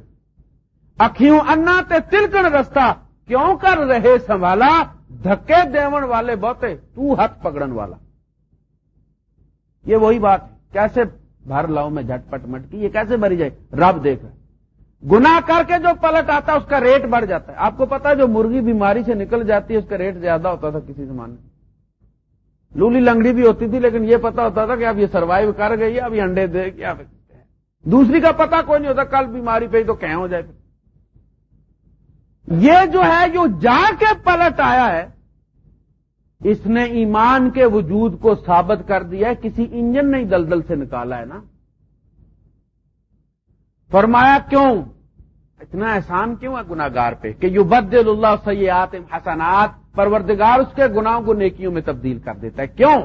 اکھیوں انا تے تلکن رستہ، کیوں کر رہے سنبھالا؟ دھکے دیون والے بہتے، تو ہاتھ پکڑن والا۔ یہ وہی بات ہے کیسے بھر لاؤ میں جھٹ پٹ مٹ کی؟ یہ کیسے بھری جائے؟ رب دیکھ۔ رہے گنا کر کے جو پلٹ آتا ہے، اس کا ریٹ بڑھ جاتا ہے۔ آپ کو پتا جو مرغی بیماری سے نکل جاتی ہے، اس کا ریٹ زیادہ ہوتا تھا کسی زمانے میں۔ لولی لنگڑی بھی ہوتی تھی، لیکن یہ پتا ہوتا تھا کہ اب یہ سروائو کر گئی اب یہ انڈے دے کیا دوسری کا پتا کوئی نہیں ہوتا، کل بیماری پہ تو کہ ہو جائے۔ پھر یہ جو ہے، جو جا کے پلٹ آیا ہے اس نے ایمان کے وجود کو ثابت کر دیا ہے، کسی انجن نہیں دلدل سے نکالا ہے نا۔ فرمایا، کیوں؟ اتنا احسان کیوں ہے گناگار پہ؟ کہ یو بد اللہ سیات حسنات، پروردگار اس کے گناہوں کو نیکیوں میں تبدیل کر دیتا ہے۔ کیوں؟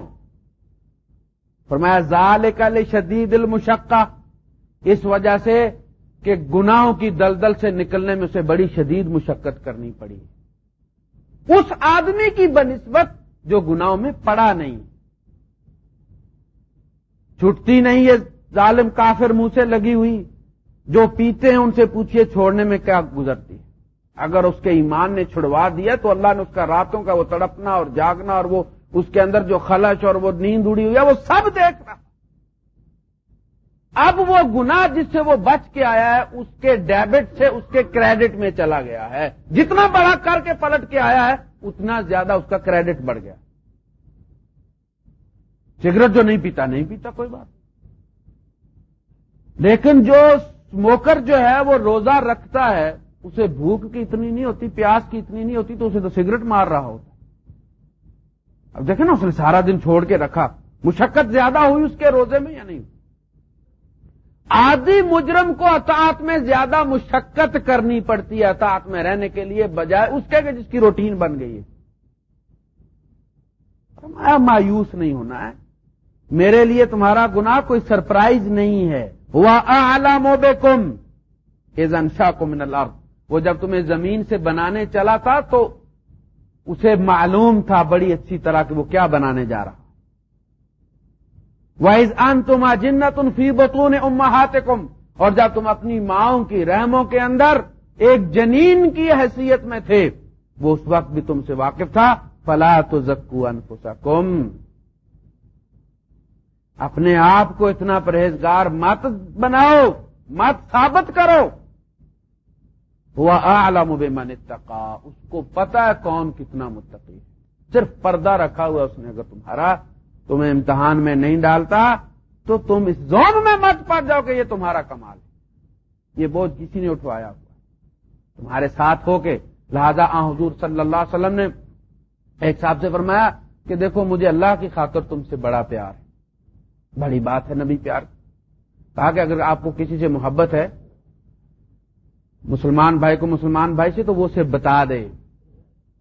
فرمایا ظال کل شدید المشقہ، اس وجہ سے کہ گناہوں کی دلدل سے نکلنے میں اسے بڑی شدید مشقت کرنی پڑی۔ اس آدمی کی بنسبت جو گناہوں میں پڑا نہیں۔ چھٹتی نہیں ہے ظالم کافر منہ سے لگی ہوئی۔ جو پیتے ہیں، ان سے پوچھئے چھوڑنے میں کیا گزرتی۔ اگر اس کے ایمان نے چھڑوا دیا تو اللہ نے اس کا راتوں کا وہ تڑپنا اور جاگنا اور وہ اس کے اندر جو خلش اور وہ نیند اڑی ہوئی ہے، وہ سب دیکھ رہا اب وہ گنا جس سے وہ بچ کے آیا ہے، اس کے ڈیبٹ سے، اس کے کریڈٹ میں چلا گیا ہے۔ جتنا بڑا کر کے پلٹ کے آیا ہے، اتنا زیادہ اس کا کریڈٹ بڑھ گیا۔ سگریٹ جو نہیں پیتا نہیں پیتا کوئی بات۔ لیکن جو اسموکر جو ہے، وہ روزہ رکھتا ہے، اسے بھوک کی اتنی نہیں ہوتی، پیاس کی اتنی نہیں ہوتی، تو اسے تو سگریٹ مار رہا ہوتا اب دیکھیں نا، اس نے سارا دن چھوڑ کے رکھا۔ مشقت زیادہ ہوئی اس کے روزے میں یا نہیں؟ آدھی مجرم کو اطاعت میں زیادہ مشقت کرنی پڑتی ہے اطاعت میں رہنے کے لیے، بجائے اس کے جس کی روٹین بن گئی ہے۔ مایوس نہیں ہونا ہے۔ میرے لیے تمہارا گناہ کوئی سرپرائز نہیں ہے۔ ہوا عالم بے کم ایزنشا کو من الارض۔ وہ جب تمہیں زمین سے بنانے چلا تھا تو اسے معلوم تھا بڑی اچھی طرح کہ وہ کیا بنانے جا رہا۔ وائز ان تم جنت ان فی بتون امہات اور جب تم اپنی ماؤں کی رحموں کے اندر ایک جنین کی حیثیت میں تھے، وہ اس وقت بھی تم سے واقف تھا۔ فلا تو زکو انفسکم اپنے آپ کو اتنا پرہیزگار مت بناؤ، مت ثابت کرو۔ وہ عالم بے اتقا۔ اس کو پتا ہے کون کتنا متقی صرف پردہ رکھا ہوا اس نے، اگر تمہارا تمہیں امتحان میں نہیں ڈالتا، تو تم اس زون میں مت پڑ جاؤ کہ یہ تمہارا کمال ہے۔ یہ بوجھ کسی نے اٹھوایا ہوا تمہارے ساتھ ہو کے لہذا آ حضور صلی اللہ علیہ وسلم نے ایک صاحب سے فرمایا کہ دیکھو، مجھے اللہ کی خاطر تم سے بڑا پیار ہے۔ بڑی بات ہے نبی پیار۔ کہا کہ اگر آپ کو کسی سے محبت ہے، مسلمان بھائی کو مسلمان بھائی سے، تو وہ اسے بتا دے۔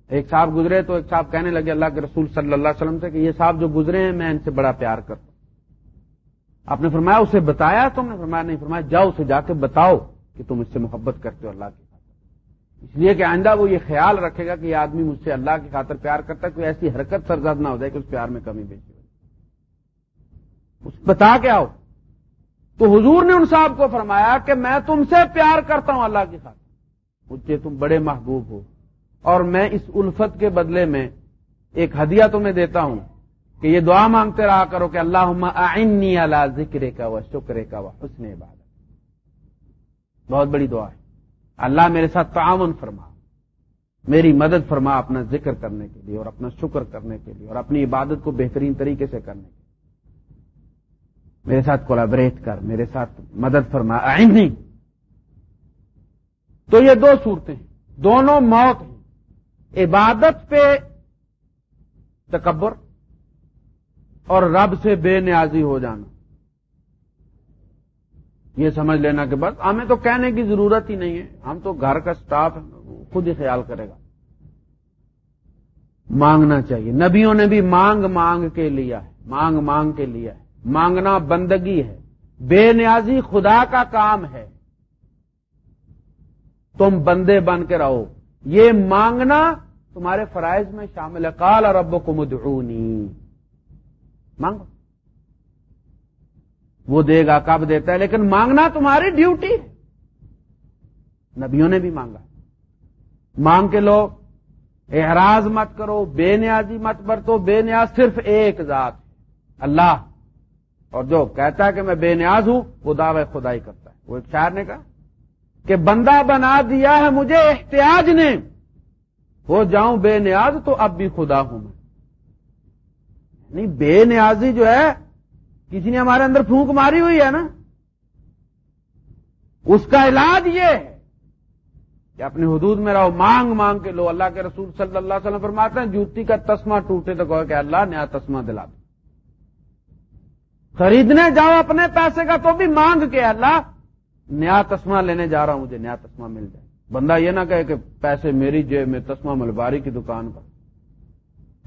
ایک صاحب گزرے تو ایک صاحب کہنے لگے اللہ کے رسول صلی اللہ علیہ وسلم سے کہ یہ صاحب جو گزرے ہیں میں ان سے بڑا پیار کرتا ہوں۔ آپ نے فرمایا اسے بتایا تم نے؟ فرمایا نہیں، فرمایا جاؤ اسے جا کے بتاؤ کہ تم اس سے محبت کرتے ہو اللہ کی خاطر۔ اس لیے کہ آئندہ وہ یہ خیال رکھے گا کہ یہ آدمی مجھ سے اللہ کی خاطر پیار کرتا ہے، کوئی ایسی حرکت سرزد نہ ہو جائے کہ اس پیار میں کمی بیچی ہو بتا کے آؤ۔ تو حضور نے ان صاحب کو فرمایا کہ میں تم سے پیار کرتا ہوں اللہ کی خاطر۔ مجھے تم بڑے محبوب ہو۔ اور میں اس الفت کے بدلے میں ایک ہدیہ تمہیں دیتا ہوں کہ یہ دعا مانگتے رہا کرو کہ اللہ آئنی اللہ ذکر کا و شکر کا و حسن عبادت۔ بہت بڑی دعا ہے۔ اللہ میرے ساتھ تعاون فرما۔ میری مدد فرما اپنا ذکر کرنے کے لیے اور اپنا شکر کرنے کے لیے اور اپنی عبادت کو بہترین طریقے سے کرنے کے لیے۔ میرے ساتھ کولیبریٹ کر، میرے ساتھ مدد فرما۔ آئندی تو یہ دو صورتیں دونوں موت ہیں۔ عبادت پہ تکبر اور رب سے بے نیازی ہو جانا۔ یہ سمجھ لینا کہ بس ہمیں تو کہنے کی ضرورت ہی نہیں ہے۔ ہم تو گھر کا سٹاف خود ہی خیال کرے گا۔ مانگنا چاہیے۔ نبیوں نے بھی مانگ مانگ کے لیا ہے۔ مانگ مانگ کے لیا ہے۔ مانگنا بندگی ہے۔ بے نیازی خدا کا کام ہے۔ تم بندے بن کے رہو۔ یہ مانگنا تمہارے فرائض میں شامل ہے۔ کال اور ابو کو مدعونی مانگو۔ وہ دے گا، کب دیتا ہے؟ لیکن مانگنا تمہاری ڈیوٹی ہے۔ نبیوں نے بھی مانگا۔ مانگ کے لو احراز مت کرو، بے نیازی مت برتو۔ بے نیاز صرف ایک ذات اللہ۔ اور جو کہتا ہے کہ میں بے نیاز ہوں، وہ دعوی خدائی کرتا ہے۔ وہ ایک شاعر نے کہا کہ بندہ بنا دیا ہے مجھے، احتیاج نے۔ ہو جاؤں بے نیاز تو اب بھی خدا ہوں میں۔ نہیں، بے نیازی جو ہے، کسی نے ہمارے اندر پھونک ماری ہوئی ہے نا؟ اس کا علاج یہ ہے کہ اپنی حدود میں رہو، مانگ مانگ کے لو۔ اللہ کے رسول صلی اللہ علیہ وسلم فرماتے ہیں، جوتی کا تسمہ ٹوٹے تو کہو کہ اللہ نیا تسمہ دلا دو۔ خریدنے جاؤ اپنے پیسے کا تو بھی مانگ کے اللہ نیا تسمہ لینے جا رہا ہوں، مجھے نیا تسمہ مل جائے۔ بندہ یہ نہ کہے کہ پیسے میری جیب میں، تسمہ ملباری کی دکان پر۔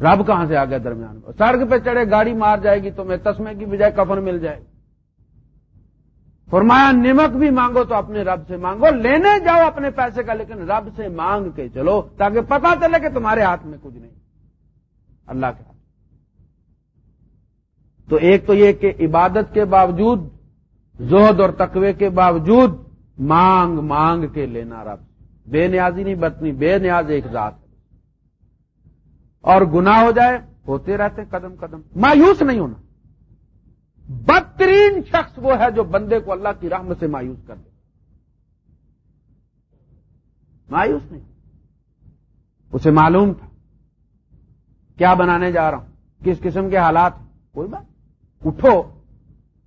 رب کہاں سے آ گیا درمیان سڑک پہ چڑھے، گاڑی مار جائے گی تو میں تسمے کی بجائے کفن مل جائے۔ گی فرمایا، نمک بھی مانگو تو اپنے رب سے مانگو، لینے جاؤ اپنے پیسے کا، لیکن رب سے مانگ کے چلو، تاکہ پتا چلے کہ تمہارے ہاتھ میں کچھ نہیں۔ اللہ کے ہاتھ۔ تو ایک تو یہ کہ عبادت کے باوجود زہد اور تقوی کے باوجود مانگ مانگ کے لینا رب بے نیازی نہیں بتنی بے نیاز ایک ذات ہے۔ اور گناہ ہو جائے، ہوتے رہتے قدم قدم۔ مایوس نہیں ہونا۔ بدترین شخص وہ ہے جو بندے کو اللہ کی رحمت سے مایوس کر دے۔ مایوس نہیں۔ اسے معلوم تھا۔ کیا بنانے جا رہا ہوں؟ کس قسم کے حالات کوئی بات۔ اٹھو۔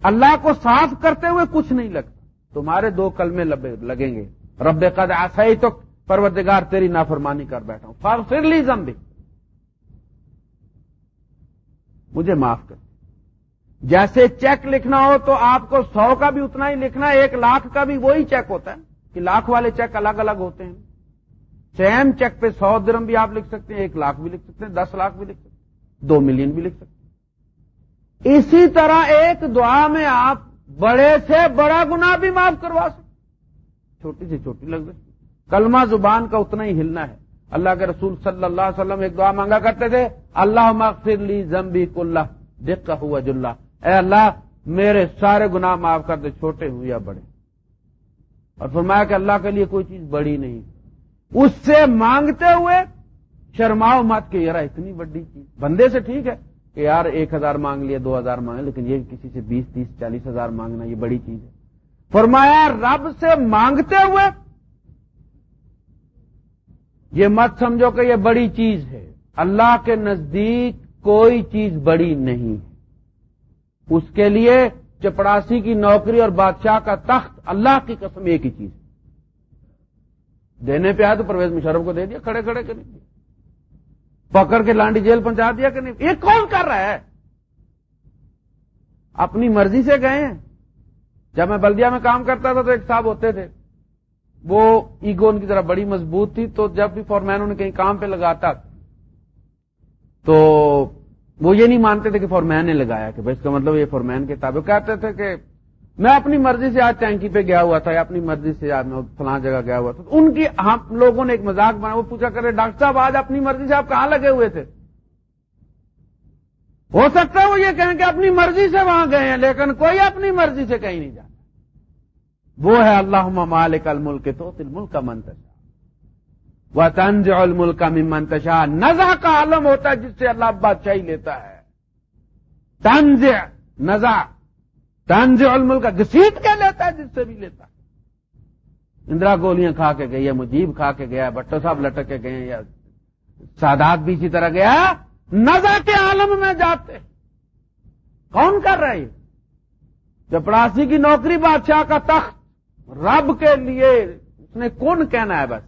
اللہ کو صاف کرتے ہوئے کچھ نہیں لگتا۔ تمہارے دو کلمے لگیں گے۔ رب قد آسائی تو پروردگار تیری نافرمانی کر بیٹھا ہوں۔ فاغفر لی زمبی مجھے معاف کر۔ جیسے چیک لکھنا ہو تو آپ کو سو کا بھی اتنا ہی لکھنا ہے، ایک لاکھ کا بھی وہی چیک ہوتا ہے کہ لاکھ والے چیک الگ الگ ہوتے ہیں۔ سیم چیک پہ سو درم بھی آپ لکھ سکتے ہیں، ایک لاکھ بھی لکھ سکتے ہیں، دس لاکھ بھی لکھ سکتے ہیں، دو ملین بھی لکھ سکتے ہیں۔ اسی طرح ایک دعا میں آپ بڑے سے بڑا گنا بھی معاف کروا سکتے چھوٹی سے چھوٹی لگ سکتی کلمہ زبان کا اتنا ہی ہلنا ہے۔ اللہ کے رسول صلی اللہ علیہ وسلم ایک دعا مانگا کرتے تھے۔ اللہ مغفر لی زمبی کلّہ دکھ ہوا جلہ۔ اے اللہ، میرے سارے گناہ معاف کر دے، چھوٹے ہوں یا بڑے۔ اور فرمایا کہ اللہ کے لیے کوئی چیز بڑی نہیں۔ اس سے مانگتے ہوئے شرماؤ مت کے یار اتنی بڑی چیز۔ بندے سے ٹھیک ہے۔ کہ یار ایک ہزار مانگ لیا دو ہزار مانگ لیکن یہ کسی سے بیس، تیس، چالیس ہزار مانگنا یہ بڑی چیز ہے۔ فرمایا، رب سے مانگتے ہوئے یہ مت سمجھو کہ یہ بڑی چیز ہے۔ اللہ کے نزدیک کوئی چیز بڑی نہیں ہے۔ اس کے لیے چپڑاسی کی نوکری اور بادشاہ کا تخت اللہ کی قسم ایک ہی چیز دینے پہ آیا تو پرویز مشرف کو دے دیا، کھڑے کھڑے کے نہیں پکڑ کے لانڈی جیل پہنچا دیا کہ نہیں؟ یہ کون کر رہا ہے؟ اپنی مرضی سے گئے ہیں۔ جب میں بلدیا میں کام کرتا تھا تو ایک صاحب ہوتے تھے۔ وہ ایگو ان کی طرح بڑی مضبوط تھی تو جب بھی فورمین انہیں کہیں کام پہ لگاتا تو وہ یہ نہیں مانتے تھے کہ فورمین نے لگایا کہ بھائی اس کا مطلب یہ فورمین کے تابع کہتے تھے کہ میں اپنی مرضی سے آج ٹینکی پہ گیا ہوا تھا یا اپنی مرضی سے آج میں فلاں جگہ گیا ہوا تھا ان کی ہم لوگوں نے ایک مزاق بنا، وہ پوچھا کرے، ڈاکٹر صاحب، آج اپنی مرضی سے آپ کہاں لگے ہوئے تھے؟ ہو سکتا ہے وہ یہ کہیں کہ اپنی مرضی سے وہاں گئے ہیں، لیکن کوئی اپنی مرضی سے کہیں نہیں جاتا۔ وہ ہے اللہ مالک الملک تو تل ملک کا منتشا وہ تنز الملک کا منتشا نزا کا عالم ہوتا ہے جس سے اللہ بادشاہی لیتا ہے۔ تنز نزا تنز الملک کا گسیٹ کے لیتا ہے جس سے بھی لیتا ہے؟ اندرا گولیاں کھا کے گئی ہے مجیب کھا کے گیا بٹو صاحب لٹک کے گئے، یا سادات بھی اسی طرح گیا۔ نزا کے عالم میں جاتے۔ کون کر رہے چپڑاسی کی نوکری بادشاہ کا تخت رب کے لیے اس نے کون کہنا ہے بس؟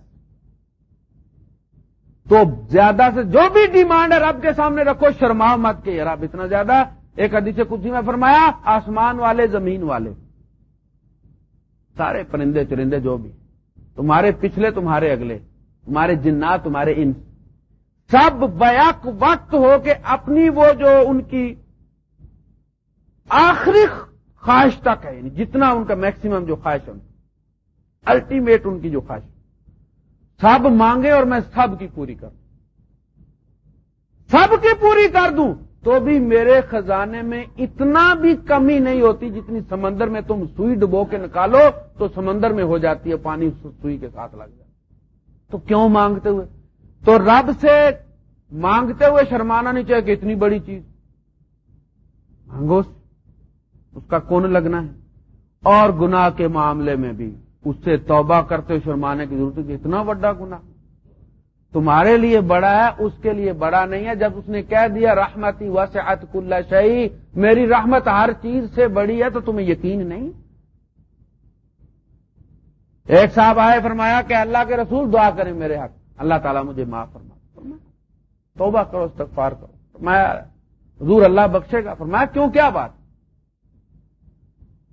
تو زیادہ سے جو بھی ڈیمانڈ ہے رب کے سامنے رکھو شرما مت کے رب اتنا زیادہ ایک حدیث کچھ میں فرمایا، آسمان والے، زمین والے۔ سارے پرندے، چرندے جو بھی۔ تمہارے پچھلے، تمہارے اگلے۔ تمہارے جنات، تمہارے ان سب بیک وقت ہو کہ اپنی وہ جو ان کی آخری خواہش تک ہے یعنی جتنا ان کا میکسیمم جو خواہش ہے الٹیمیٹ ان کی جو خواہش۔ سب مانگے اور میں سب کی پوری کروں سب کی پوری کر دوں۔ تو بھی میرے خزانے میں اتنا بھی کمی نہیں ہوتی جتنی سمندر میں تم سوئی ڈبو کے نکالو تو سمندر میں ہو جاتی ہے پانی سوئی کے ساتھ لگ جاتا تو کیوں مانگتے ہوئے؟ تو رب سے مانگتے ہوئے شرمانا نہیں چاہیے کہ اتنی بڑی چیز۔ مانگو اس کا کون لگنا ہے؟ اور گناہ کے معاملے میں بھی۔ اس سے توبہ کرتے ہوئے شرمانے کی ضرورت ہے کہ اتنا بڑا گنا تمہارے لیے بڑا ہے، اس کے لیے بڑا نہیں ہے۔ جب اس نے کہہ دیا، رحمتی وسعت کل شہی میری رحمت ہر چیز سے بڑی ہے، تو تمہیں یقین نہیں؟ ایک صاحب آئے، فرمایا کہ اللہ کے رسول دعا کریں میرے حق۔ اللہ تعالیٰ مجھے معاف فرما توبہ کرو، استغفار کرو۔ فرمایا، حضور اللہ بخشے گا۔ فرمایا، کیوں؟ کیا بات؟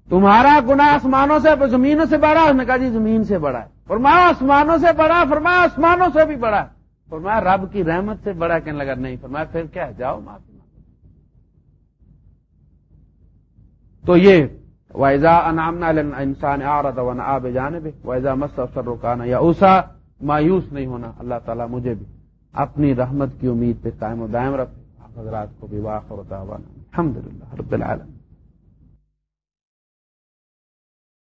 تمہارا گنا آسمانوں سے زمینوں سے بڑا اس نے کہا جی زمین سے بڑا ہے۔ فرمایا آسمانوں سے بڑا فرمایا آسمانوں سے بھی بڑا ہے۔ فرمایا رب کی رحمت سے بڑا کہنے لگا نہیں، فرمایا پھر کیا جاؤ معافی تو یہ ویزا انعامنا انسان آرد ون آب جانب ویزا مس سر رکانا یا اسا مایوس نہیں ہونا۔ اللہ تعالیٰ مجھے بھی اپنی رحمت کی امید پہ قائم و دائم رکھے۔ حضرات کو بھی واقع الحمد للہ رب العالم